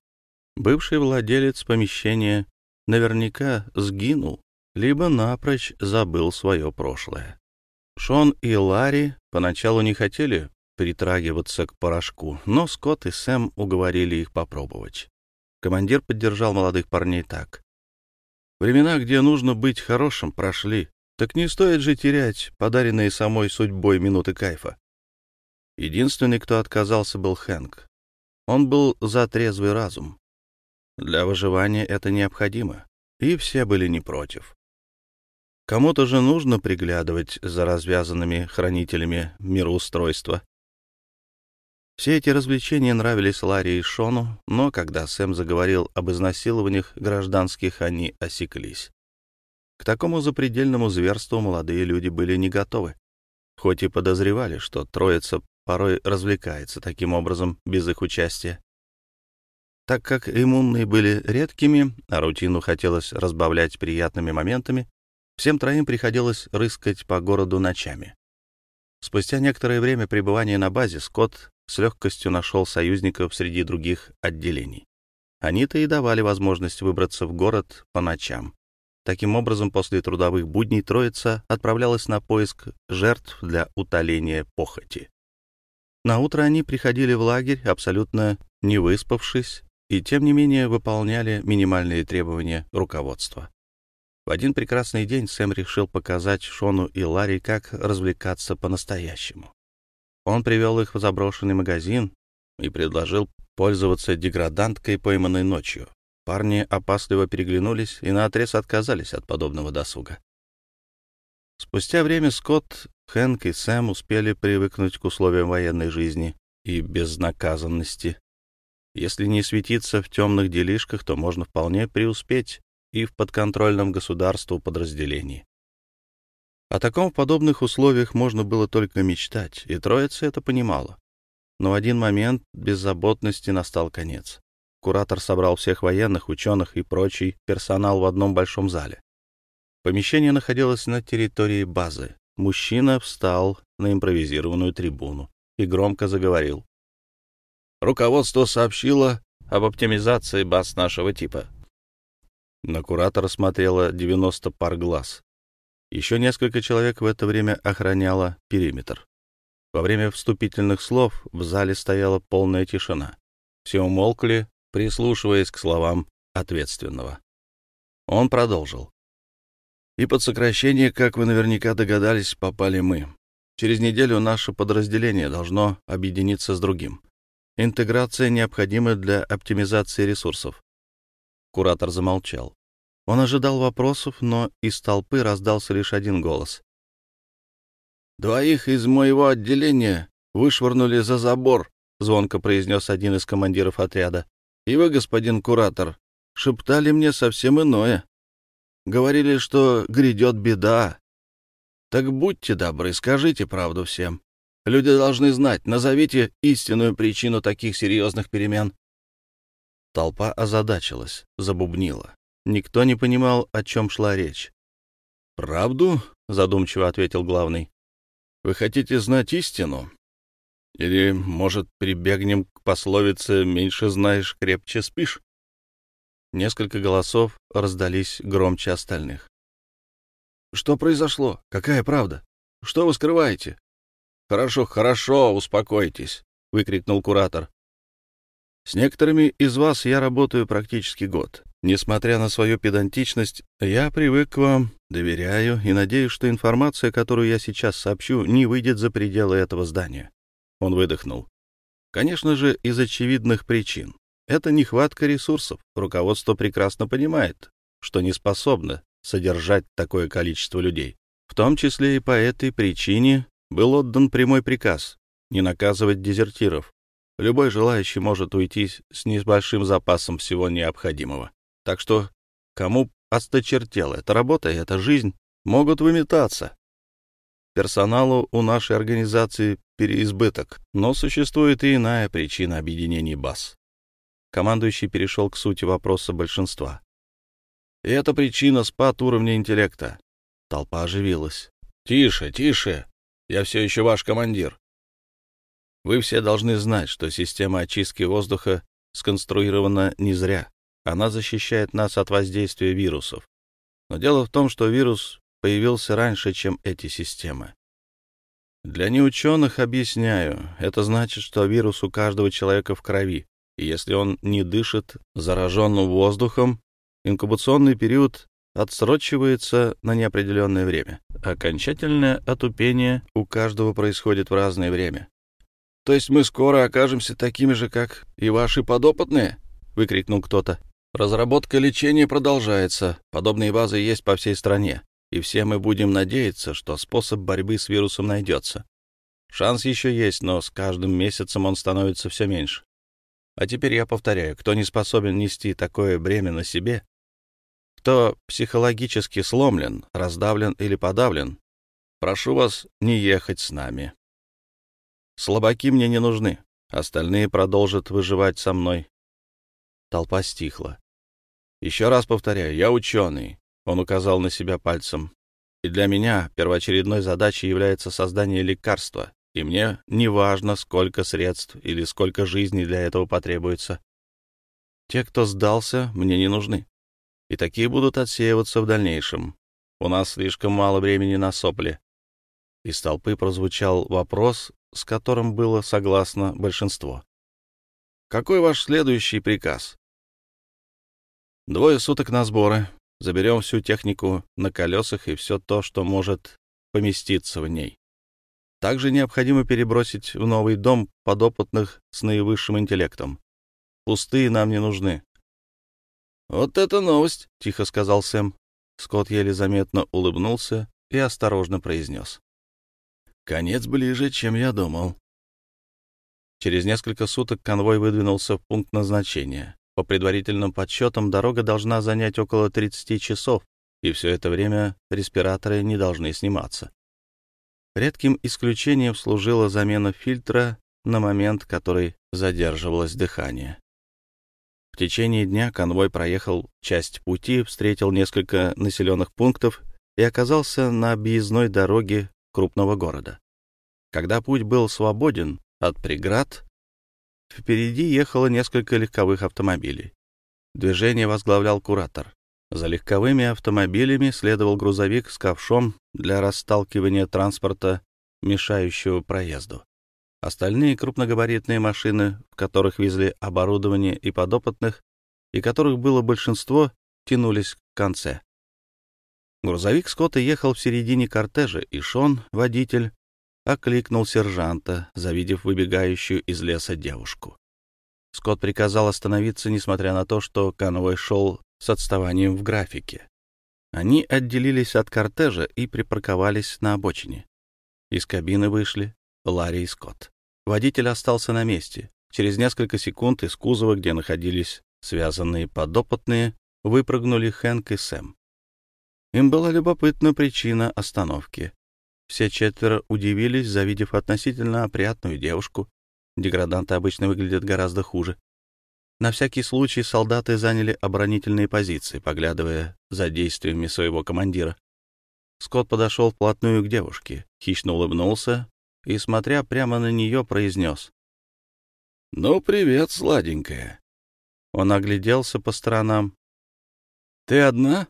Бывший владелец помещения наверняка сгинул, либо напрочь забыл свое прошлое. Шон и Ларри поначалу не хотели притрагиваться к порошку, но Скотт и Сэм уговорили их попробовать. Командир поддержал молодых парней так. «Времена, где нужно быть хорошим, прошли. Так не стоит же терять подаренные самой судьбой минуты кайфа». Единственный, кто отказался, был Хэнк. Он был за трезвый разум. Для выживания это необходимо, и все были не против. Кому-то же нужно приглядывать за развязанными хранителями мироустройства. Все эти развлечения нравились Ларри и Шону, но когда Сэм заговорил об изнасилованиях гражданских, они осеклись. К такому запредельному зверству молодые люди были не готовы, хоть и подозревали, что троица порой развлекается таким образом без их участия. Так как иммунные были редкими, а рутину хотелось разбавлять приятными моментами, всем троим приходилось рыскать по городу ночами. Спустя некоторое время пребывания на базе Скотт с легкостью нашел союзников среди других отделений. Они-то и давали возможность выбраться в город по ночам. Таким образом, после трудовых будней троица отправлялась на поиск жертв для утоления похоти. На утро они приходили в лагерь, абсолютно не выспавшись, и тем не менее выполняли минимальные требования руководства. В один прекрасный день Сэм решил показать Шону и Ларри, как развлекаться по-настоящему. Он привел их в заброшенный магазин и предложил пользоваться деграданткой, пойманной ночью. Парни опасливо переглянулись и наотрез отказались от подобного досуга. Спустя время Скотт, Хэнк и Сэм успели привыкнуть к условиям военной жизни и безнаказанности если не светиться в темных делишках, то можно вполне преуспеть и в подконтрольном государству подразделении. О таком в подобных условиях можно было только мечтать, и троица это понимала. Но в один момент беззаботности настал конец. Куратор собрал всех военных, ученых и прочий персонал в одном большом зале. Помещение находилось на территории базы. Мужчина встал на импровизированную трибуну и громко заговорил. Руководство сообщило об оптимизации баз нашего типа. На куратора смотрело 90 пар глаз. Еще несколько человек в это время охраняло периметр. Во время вступительных слов в зале стояла полная тишина. Все умолкли, прислушиваясь к словам ответственного. Он продолжил. И под сокращение, как вы наверняка догадались, попали мы. Через неделю наше подразделение должно объединиться с другим. Интеграция необходима для оптимизации ресурсов. Куратор замолчал. Он ожидал вопросов, но из толпы раздался лишь один голос. «Двоих из моего отделения вышвырнули за забор», — звонко произнес один из командиров отряда. «И вы, господин куратор, шептали мне совсем иное. Говорили, что грядет беда, Так будьте добры, скажите правду всем. Люди должны знать, назовите истинную причину таких серьезных перемен. Толпа озадачилась, забубнила. Никто не понимал, о чем шла речь. «Правду?» — задумчиво ответил главный. «Вы хотите знать истину? Или, может, прибегнем к пословице «меньше знаешь, крепче спишь»?» Несколько голосов раздались громче остальных. «Что произошло? Какая правда? Что вы скрываете?» «Хорошо, хорошо, успокойтесь», — выкрикнул куратор. «С некоторыми из вас я работаю практически год. Несмотря на свою педантичность, я привык к вам, доверяю и надеюсь, что информация, которую я сейчас сообщу, не выйдет за пределы этого здания». Он выдохнул. «Конечно же, из очевидных причин. Это нехватка ресурсов. Руководство прекрасно понимает, что не способно содержать такое количество людей. В том числе и по этой причине был отдан прямой приказ не наказывать дезертиров. Любой желающий может уйти с небольшим запасом всего необходимого. Так что кому осточертело эта работа и эта жизнь, могут выметаться. Персоналу у нашей организации переизбыток, но существует и иная причина объединений баз. Командующий перешел к сути вопроса большинства. И это причина спад уровня интеллекта. Толпа оживилась. «Тише, тише! Я все еще ваш командир. Вы все должны знать, что система очистки воздуха сконструирована не зря. Она защищает нас от воздействия вирусов. Но дело в том, что вирус появился раньше, чем эти системы. Для неученых объясняю, это значит, что вирус у каждого человека в крови, и если он не дышит зараженным воздухом, инкубационный период отсрочивается на неопределенное время. Окончательное отупение у каждого происходит в разное время. «То есть мы скоро окажемся такими же, как и ваши подопытные?» — выкрикнул кто-то. «Разработка лечения продолжается. Подобные базы есть по всей стране. И все мы будем надеяться, что способ борьбы с вирусом найдется. Шанс еще есть, но с каждым месяцем он становится все меньше. А теперь я повторяю, кто не способен нести такое бремя на себе, кто психологически сломлен, раздавлен или подавлен, прошу вас не ехать с нами. Слабаки мне не нужны, остальные продолжат выживать со мной. Толпа стихла. Еще раз повторяю, я ученый, он указал на себя пальцем. И для меня первоочередной задачей является создание лекарства, и мне не важно, сколько средств или сколько жизней для этого потребуется. Те, кто сдался, мне не нужны и такие будут отсеиваться в дальнейшем. У нас слишком мало времени на сопли. Из толпы прозвучал вопрос, с которым было согласно большинство. «Какой ваш следующий приказ?» «Двое суток на сборы. Заберем всю технику на колесах и все то, что может поместиться в ней. Также необходимо перебросить в новый дом подопытных с наивысшим интеллектом. Пустые нам не нужны. «Вот это новость!» — тихо сказал Сэм. Скотт еле заметно улыбнулся и осторожно произнес. «Конец ближе, чем я думал». Через несколько суток конвой выдвинулся в пункт назначения. По предварительным подсчетам, дорога должна занять около 30 часов, и все это время респираторы не должны сниматься. Редким исключением служила замена фильтра на момент, который задерживалось дыхание. В течение дня конвой проехал часть пути, встретил несколько населенных пунктов и оказался на объездной дороге крупного города. Когда путь был свободен от преград, впереди ехало несколько легковых автомобилей. Движение возглавлял куратор. За легковыми автомобилями следовал грузовик с ковшом для расталкивания транспорта, мешающего проезду. Остальные крупногабаритные машины, в которых везли оборудование и подопытных, и которых было большинство, тянулись к конце. Грузовик Скотта ехал в середине кортежа, и Шон, водитель, окликнул сержанта, завидев выбегающую из леса девушку. Скотт приказал остановиться, несмотря на то, что конвой шел с отставанием в графике. Они отделились от кортежа и припарковались на обочине. Из кабины вышли Ларри и Скотт. Водитель остался на месте. Через несколько секунд из кузова, где находились связанные подопытные, выпрыгнули Хэнк и Сэм. Им была любопытна причина остановки. Все четверо удивились, завидев относительно опрятную девушку. Деграданты обычно выглядят гораздо хуже. На всякий случай солдаты заняли оборонительные позиции, поглядывая за действиями своего командира. Скотт подошел вплотную к девушке, хищно улыбнулся и, смотря прямо на нее, произнес. — Ну, привет, сладенькая. Он огляделся по сторонам. — Ты одна?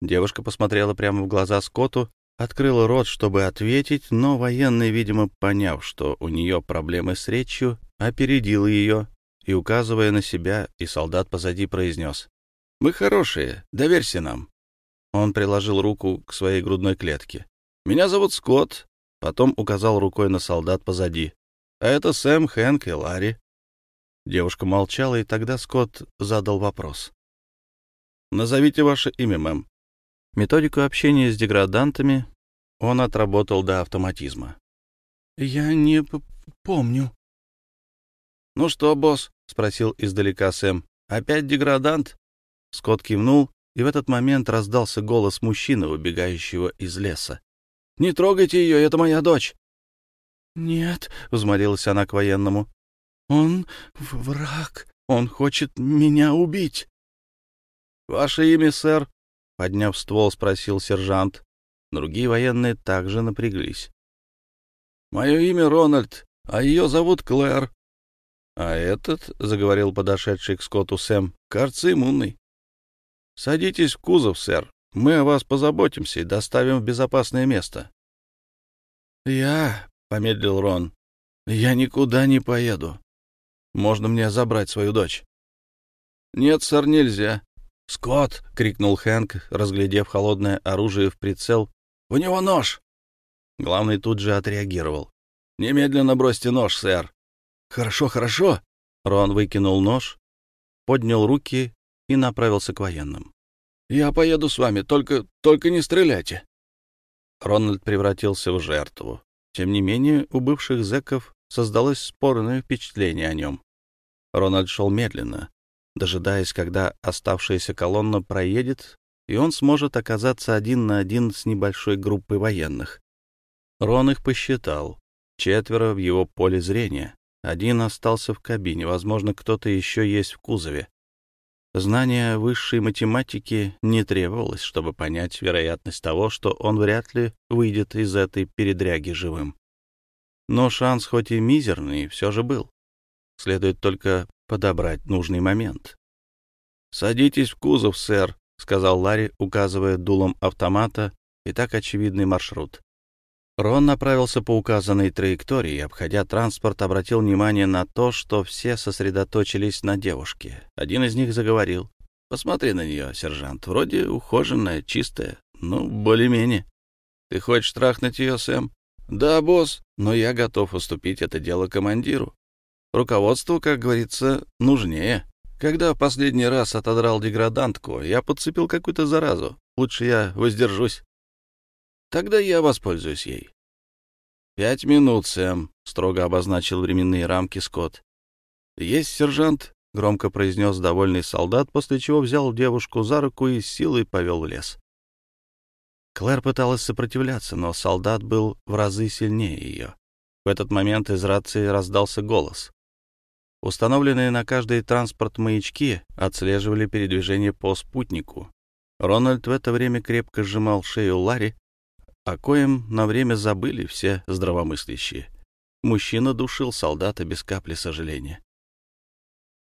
Девушка посмотрела прямо в глаза Скотту, открыла рот, чтобы ответить, но военный, видимо, поняв, что у нее проблемы с речью, опередил ее и, указывая на себя, и солдат позади произнес. — Мы хорошие, доверься нам. Он приложил руку к своей грудной клетке. — Меня зовут Скотт. Потом указал рукой на солдат позади. — А это Сэм, Хэнк и Ларри. Девушка молчала, и тогда Скотт задал вопрос. «Назовите ваше имя, мэм». Методику общения с деградантами он отработал до автоматизма. «Я не помню». «Ну что, босс?» — спросил издалека Сэм. «Опять деградант?» Скотт кивнул, и в этот момент раздался голос мужчины, убегающего из леса. «Не трогайте ее, это моя дочь!» «Нет», — взмолилась она к военному, он враг. Он хочет меня убить. — Ваше имя, сэр? — подняв ствол, спросил сержант. Другие военные также напряглись. — Мое имя Рональд, а ее зовут Клэр. — А этот, — заговорил подошедший к Скотту Сэм, — кажется, иммунный. — Садитесь в кузов, сэр. Мы о вас позаботимся и доставим в безопасное место. — Я, — помедлил Рон, — я никуда не поеду. Можно мне забрать свою дочь?» «Нет, сэр, нельзя». «Скотт!» — крикнул Хэнк, разглядев холодное оружие в прицел. «У него нож!» Главный тут же отреагировал. «Немедленно бросьте нож, сэр!» «Хорошо, хорошо!» Рон выкинул нож, поднял руки и направился к военным. «Я поеду с вами, только, только не стреляйте!» Рональд превратился в жертву. Тем не менее, у бывших зэков создалось спорное впечатление о нем. Рональд шел медленно, дожидаясь, когда оставшаяся колонна проедет, и он сможет оказаться один на один с небольшой группой военных. Рон их посчитал. Четверо в его поле зрения. Один остался в кабине, возможно, кто-то еще есть в кузове. Знание высшей математики не требовалось, чтобы понять вероятность того, что он вряд ли выйдет из этой передряги живым. Но шанс хоть и мизерный, все же был. Следует только подобрать нужный момент. «Садитесь в кузов, сэр», — сказал Ларри, указывая дулом автомата и так очевидный маршрут. Рон направился по указанной траектории обходя транспорт, обратил внимание на то, что все сосредоточились на девушке. Один из них заговорил. «Посмотри на нее, сержант. Вроде ухоженная, чистая. Ну, более-менее. Ты хочешь трахнуть ее, Сэм?» «Да, босс, но я готов уступить это дело командиру. Руководству, как говорится, нужнее. Когда в последний раз отодрал деградантку, я подцепил какую-то заразу. Лучше я воздержусь. Тогда я воспользуюсь ей. «Пять минут, Сэм», — строго обозначил временные рамки Скотт. «Есть, сержант», — громко произнес довольный солдат, после чего взял девушку за руку и с силой повел в лес. Клэр пыталась сопротивляться, но солдат был в разы сильнее ее. В этот момент из рации раздался голос. Установленные на каждый транспорт маячки отслеживали передвижение по спутнику. Рональд в это время крепко сжимал шею Ларри, о коем на время забыли все здравомыслящие. Мужчина душил солдата без капли сожаления.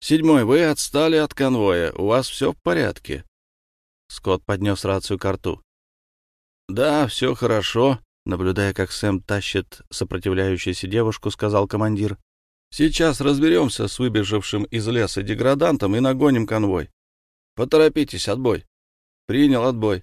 «Седьмой, вы отстали от конвоя. У вас все в порядке?» Скотт поднес рацию к рту. «Да, все хорошо», — наблюдая, как Сэм тащит сопротивляющуюся девушку, сказал командир. «Сейчас разберемся с выбежавшим из леса деградантом и нагоним конвой. Поторопитесь, отбой». «Принял отбой».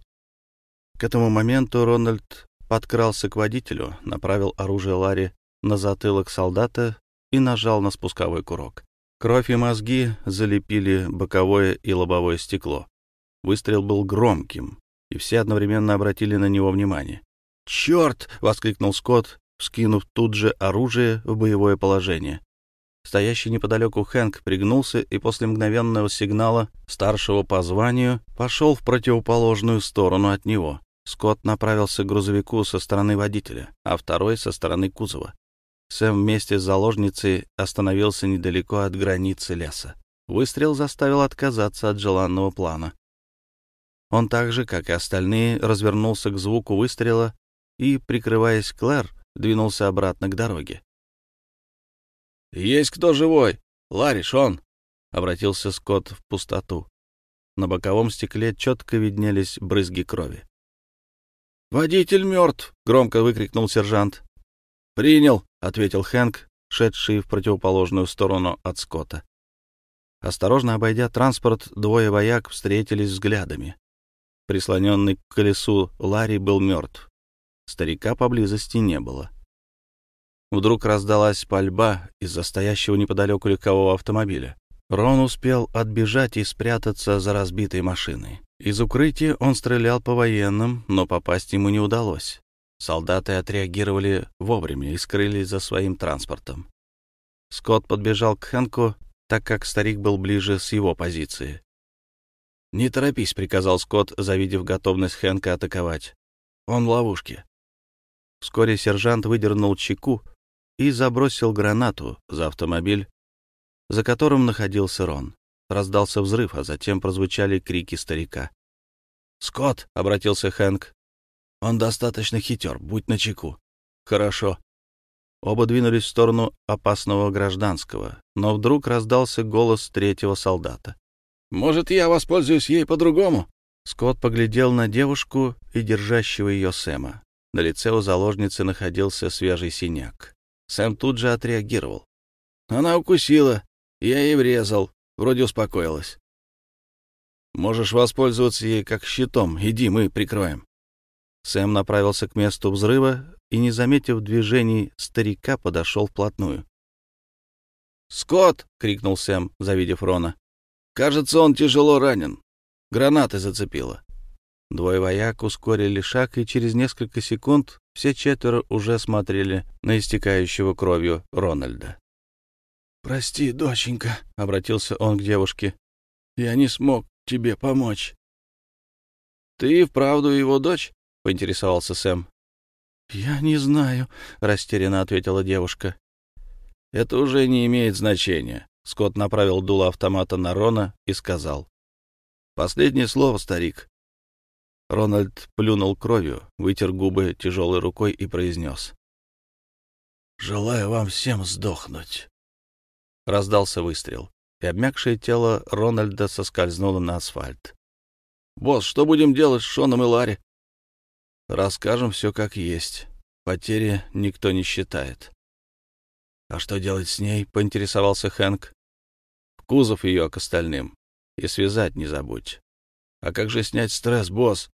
К этому моменту Рональд подкрался к водителю, направил оружие Ларри на затылок солдата и нажал на спусковой курок. Кровь и мозги залепили боковое и лобовое стекло. Выстрел был громким, и все одновременно обратили на него внимание. «Черт!» — воскликнул Скотт, вскинув тут же оружие в боевое положение. Стоящий неподалеку Хэнк пригнулся и после мгновенного сигнала старшего по званию пошел в противоположную сторону от него. Скотт направился к грузовику со стороны водителя, а второй — со стороны кузова. Сэм вместе с заложницей остановился недалеко от границы леса. Выстрел заставил отказаться от желанного плана. Он так же, как и остальные, развернулся к звуку выстрела и, прикрываясь Клэр, двинулся обратно к дороге. «Есть кто живой? Ларри, Шон!» — обратился Скотт в пустоту. На боковом стекле четко виднелись брызги крови. «Водитель мертв!» — громко выкрикнул сержант. «Принял!» — ответил Хэнк, шедший в противоположную сторону от Скотта. Осторожно обойдя транспорт, двое вояк встретились взглядами. Прислоненный к колесу Ларри был мертв. Старика поблизости не было. Вдруг раздалась пальба из-за стоящего неподалеку легкового автомобиля. Рон успел отбежать и спрятаться за разбитой машиной. Из укрытия он стрелял по военным, но попасть ему не удалось. Солдаты отреагировали вовремя и скрылись за своим транспортом. Скотт подбежал к Хэнку, так как старик был ближе с его позиции. «Не торопись», — приказал Скотт, завидев готовность Хэнка атаковать. «Он в ловушке». Вскоре сержант выдернул чеку и забросил гранату за автомобиль, за которым находился Рон. Раздался взрыв, а затем прозвучали крики старика. «Скотт!» — обратился Хэнк. «Он достаточно хитер, будь начеку». «Хорошо». Оба двинулись в сторону опасного гражданского, но вдруг раздался голос третьего солдата. «Может, я воспользуюсь ей по-другому?» Скотт поглядел на девушку и держащего ее Сэма. На лице у заложницы находился свежий синяк. Сэм тут же отреагировал. «Она укусила. Я ей врезал. Вроде успокоилась. Можешь воспользоваться ей как щитом. Иди, мы прикроем. Сэм направился к месту взрыва и, не заметив движений старика, подошел вплотную. «Скотт!» — крикнул Сэм, завидев Рона. «Кажется, он тяжело ранен. Гранаты зацепило». Двое вояк ускорили шаг, и через несколько секунд все четверо уже смотрели на истекающего кровью Рональда. «Прости, доченька», — обратился он к девушке. «Я не смог тебе помочь». «Ты вправду его дочь?» — поинтересовался Сэм. «Я не знаю», — растерянно ответила девушка. «Это уже не имеет значения». Скотт направил дуло автомата на Рона и сказал. «Последнее слово, старик». Рональд плюнул кровью, вытер губы тяжелой рукой и произнес. «Желаю вам всем сдохнуть». Раздался выстрел, и обмякшее тело Рональда соскользнуло на асфальт. «Босс, что будем делать с Шоном и Ларри?» «Расскажем все как есть. Потери никто не считает». «А что делать с ней?» — поинтересовался Хэнк. «В кузов ее к остальным. И связать не забудь». «А как же снять стресс, босс?»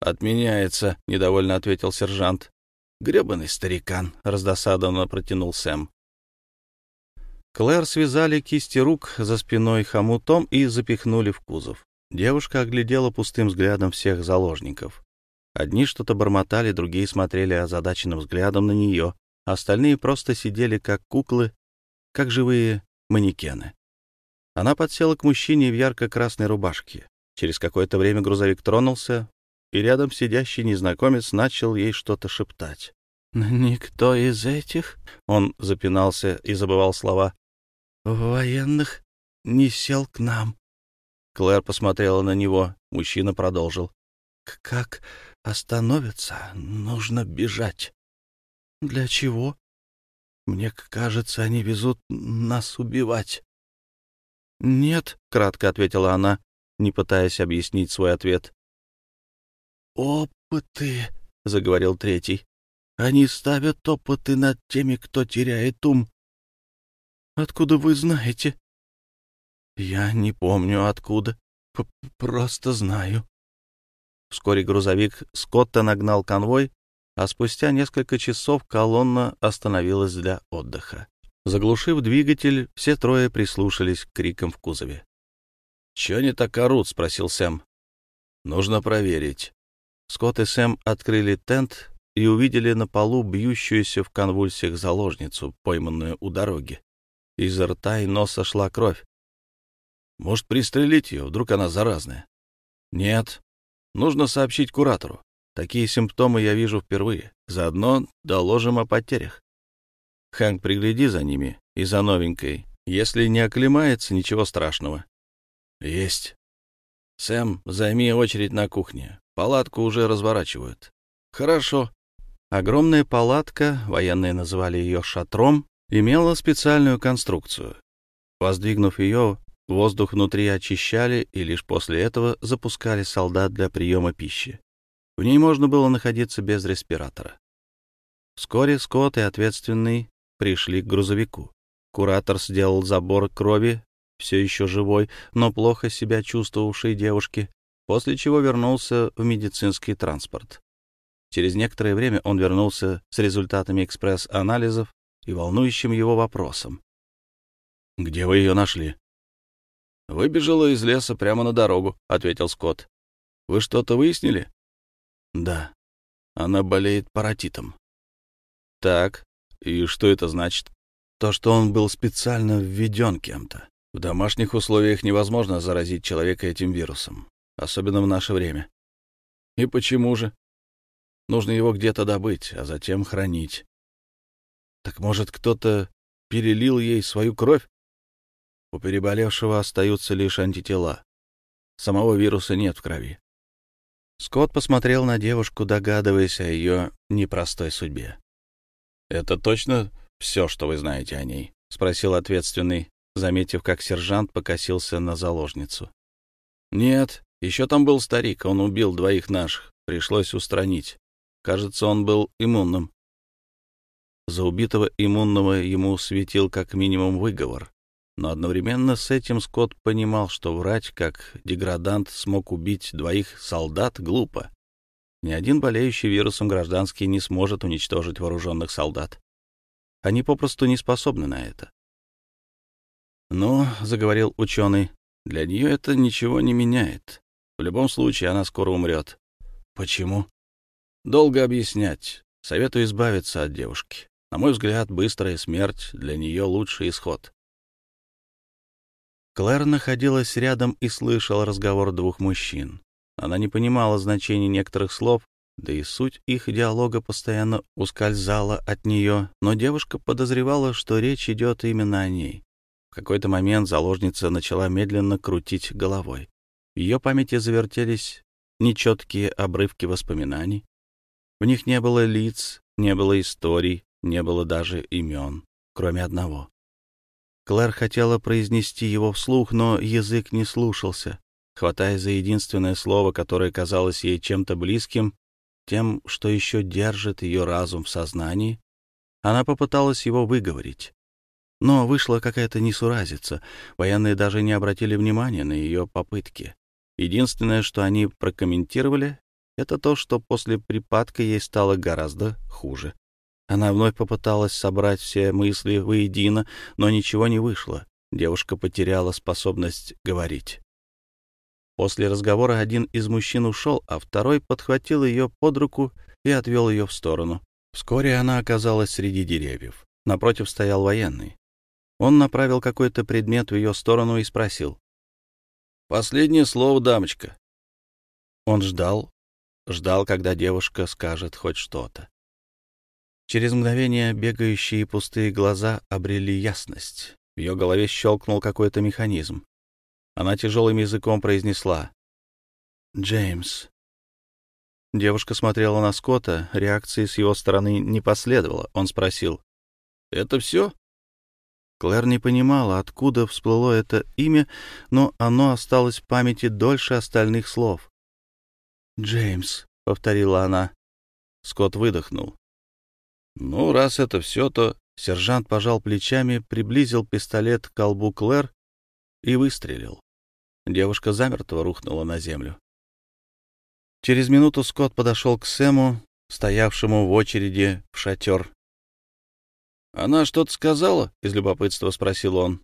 «Отменяется», — недовольно ответил сержант. «Гребаный старикан», — раздосадованно протянул Сэм. Клэр связали кисти рук за спиной хомутом и запихнули в кузов. Девушка оглядела пустым взглядом всех заложников. Одни что-то бормотали, другие смотрели озадаченным взглядом на нее, остальные просто сидели как куклы, как живые манекены. Она подсела к мужчине в ярко-красной рубашке. Через какое-то время грузовик тронулся, и рядом сидящий незнакомец начал ей что-то шептать. «Никто из этих...» — он запинался и забывал слова военных не сел к нам. Клэр посмотрела на него. Мужчина продолжил. — Как остановятся, нужно бежать. — Для чего? Мне кажется, они везут нас убивать. — Нет, — кратко ответила она, не пытаясь объяснить свой ответ. — Опыты, — заговорил третий. — Они ставят опыты над теми, кто теряет ум. Откуда вы знаете? Я не помню откуда. П Просто знаю. Вскоре грузовик Скотта нагнал конвой, а спустя несколько часов колонна остановилась для отдыха. Заглушив двигатель, все трое прислушались к крикам в кузове. — Чего они так орут? — спросил Сэм. — Нужно проверить. Скотт и Сэм открыли тент и увидели на полу бьющуюся в конвульсиях заложницу, пойманную у дороги. Изо рта и носа шла кровь. Может, пристрелить ее, вдруг она заразная? Нет. Нужно сообщить куратору. Такие симптомы я вижу впервые. Заодно доложим о потерях. Хэнк, пригляди за ними и за новенькой. Если не оклемается, ничего страшного. Есть. Сэм, займи очередь на кухне. Палатку уже разворачивают. Хорошо. Огромная палатка, военные называли ее шатром, имела специальную конструкцию. Воздвигнув ее, воздух внутри очищали и лишь после этого запускали солдат для приема пищи. В ней можно было находиться без респиратора. Вскоре Скотт и ответственный пришли к грузовику. Куратор сделал забор крови, все еще живой, но плохо себя чувствовавшей девушки, после чего вернулся в медицинский транспорт. Через некоторое время он вернулся с результатами экспресс-анализов и волнующим его вопросом. «Где вы ее нашли?» «Выбежала из леса прямо на дорогу», — ответил Скотт. «Вы что-то выяснили?» «Да. Она болеет паротитом». «Так, и что это значит?» «То, что он был специально введен кем-то. В домашних условиях невозможно заразить человека этим вирусом, особенно в наше время. И почему же? Нужно его где-то добыть, а затем хранить. Так может, кто-то перелил ей свою кровь? У переболевшего остаются лишь антитела. Самого вируса нет в крови. Скотт посмотрел на девушку, догадываясь о ее непростой судьбе. «Это точно все, что вы знаете о ней?» — спросил ответственный, заметив, как сержант покосился на заложницу. «Нет, еще там был старик, он убил двоих наших, пришлось устранить. Кажется, он был иммунным». За убитого иммунного ему светил как минимум выговор. Но одновременно с этим Скотт понимал, что врать как деградант смог убить двоих солдат глупо. Ни один болеющий вирусом гражданский не сможет уничтожить вооруженных солдат. Они попросту не способны на это. «Ну, — заговорил ученый, — для нее это ничего не меняет. В любом случае она скоро умрет. Почему? Долго объяснять. Советую избавиться от девушки. На мой взгляд, быстрая смерть для нее лучший исход. Клэр находилась рядом и слышала разговор двух мужчин. Она не понимала значения некоторых слов, да и суть их диалога постоянно ускользала от нее, но девушка подозревала, что речь идет именно о ней. В какой-то момент заложница начала медленно крутить головой. В ее памяти завертелись нечеткие обрывки воспоминаний. В них не было лиц, не было историй, не было даже имен, кроме одного. Клэр хотела произнести его вслух, но язык не слушался. Хватая за единственное слово, которое казалось ей чем-то близким, тем, что еще держит ее разум в сознании, она попыталась его выговорить. Но вышла какая-то несуразица. Военные даже не обратили внимания на ее попытки. Единственное, что они прокомментировали, это то, что после припадка ей стало гораздо хуже. Она вновь попыталась собрать все мысли воедино, но ничего не вышло. Девушка потеряла способность говорить. После разговора один из мужчин ушел, а второй подхватил ее под руку и отвел ее в сторону. Вскоре она оказалась среди деревьев. Напротив стоял военный. Он направил какой-то предмет в ее сторону и спросил. «Последнее слово, дамочка». Он ждал, ждал, когда девушка скажет хоть что-то. Через мгновение бегающие пустые глаза обрели ясность. В ее голове щелкнул какой-то механизм. Она тяжелым языком произнесла «Джеймс». Девушка смотрела на Скотта, реакции с его стороны не последовало. Он спросил «Это все?» Клэр не понимала, откуда всплыло это имя, но оно осталось в памяти дольше остальных слов. «Джеймс», — повторила она. Скотт выдохнул. «Ну, раз это все, то...» Сержант пожал плечами, приблизил пистолет к колбу Клэр и выстрелил. Девушка замертво рухнула на землю. Через минуту Скотт подошел к Сэму, стоявшему в очереди в шатер, «Она что-то сказала?» — из любопытства спросил он.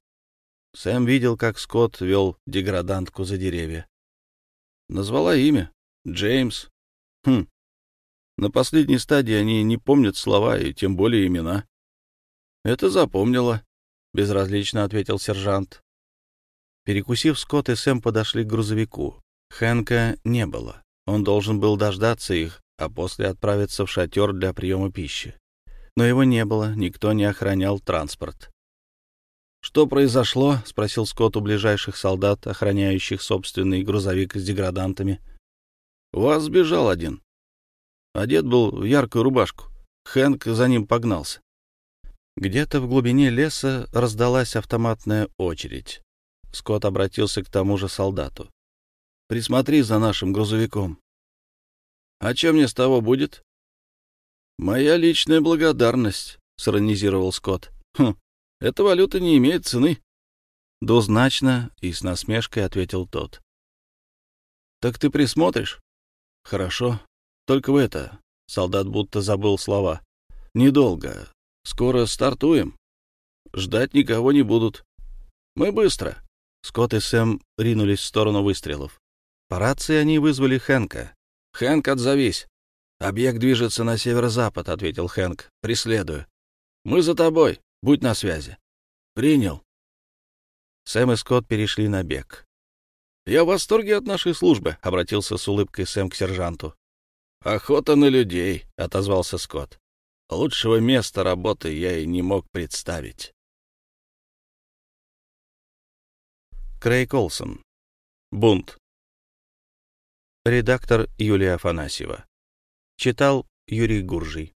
Сэм видел, как Скотт вел деградантку за деревья. Назвала имя. Джеймс. Хм. На последней стадии они не помнят слова и тем более имена. Это запомнила, — безразлично ответил сержант. Перекусив, Скотт и Сэм подошли к грузовику. Хэнка не было. Он должен был дождаться их, а после отправиться в шатер для приема пищи. Но его не было, никто не охранял транспорт. «Что произошло?» — спросил Скотт у ближайших солдат, охраняющих собственный грузовик с деградантами. «Вас сбежал один. Одет был в яркую рубашку. Хэнк за ним погнался. Где-то в глубине леса раздалась автоматная очередь. Скотт обратился к тому же солдату. «Присмотри за нашим грузовиком». «А что мне с того будет?» «Моя личная благодарность», — сиронизировал Скотт. «Хм, эта валюта не имеет цены». «Двузначно», — и с насмешкой ответил тот. «Так ты присмотришь?» «Хорошо. Только в это...» — солдат будто забыл слова. «Недолго. Скоро стартуем. Ждать никого не будут. Мы быстро. Скотт и Сэм ринулись в сторону выстрелов. По рации они вызвали Хэнка. «Хэнк, отзовись!» «Объект движется на северо-запад», — ответил Хэнк. «Преследую». «Мы за тобой. Будь на связи». «Принял». Сэм и Скотт перешли на бег. «Я в восторге от нашей службы», — обратился с улыбкой Сэм к сержанту. «Охота на людей», — отозвался Скотт. Лучшего места работы я и не мог представить. Крейг Олсон. Бунт. Редактор Юлия Афанасьева. Читал Юрий Гуржий.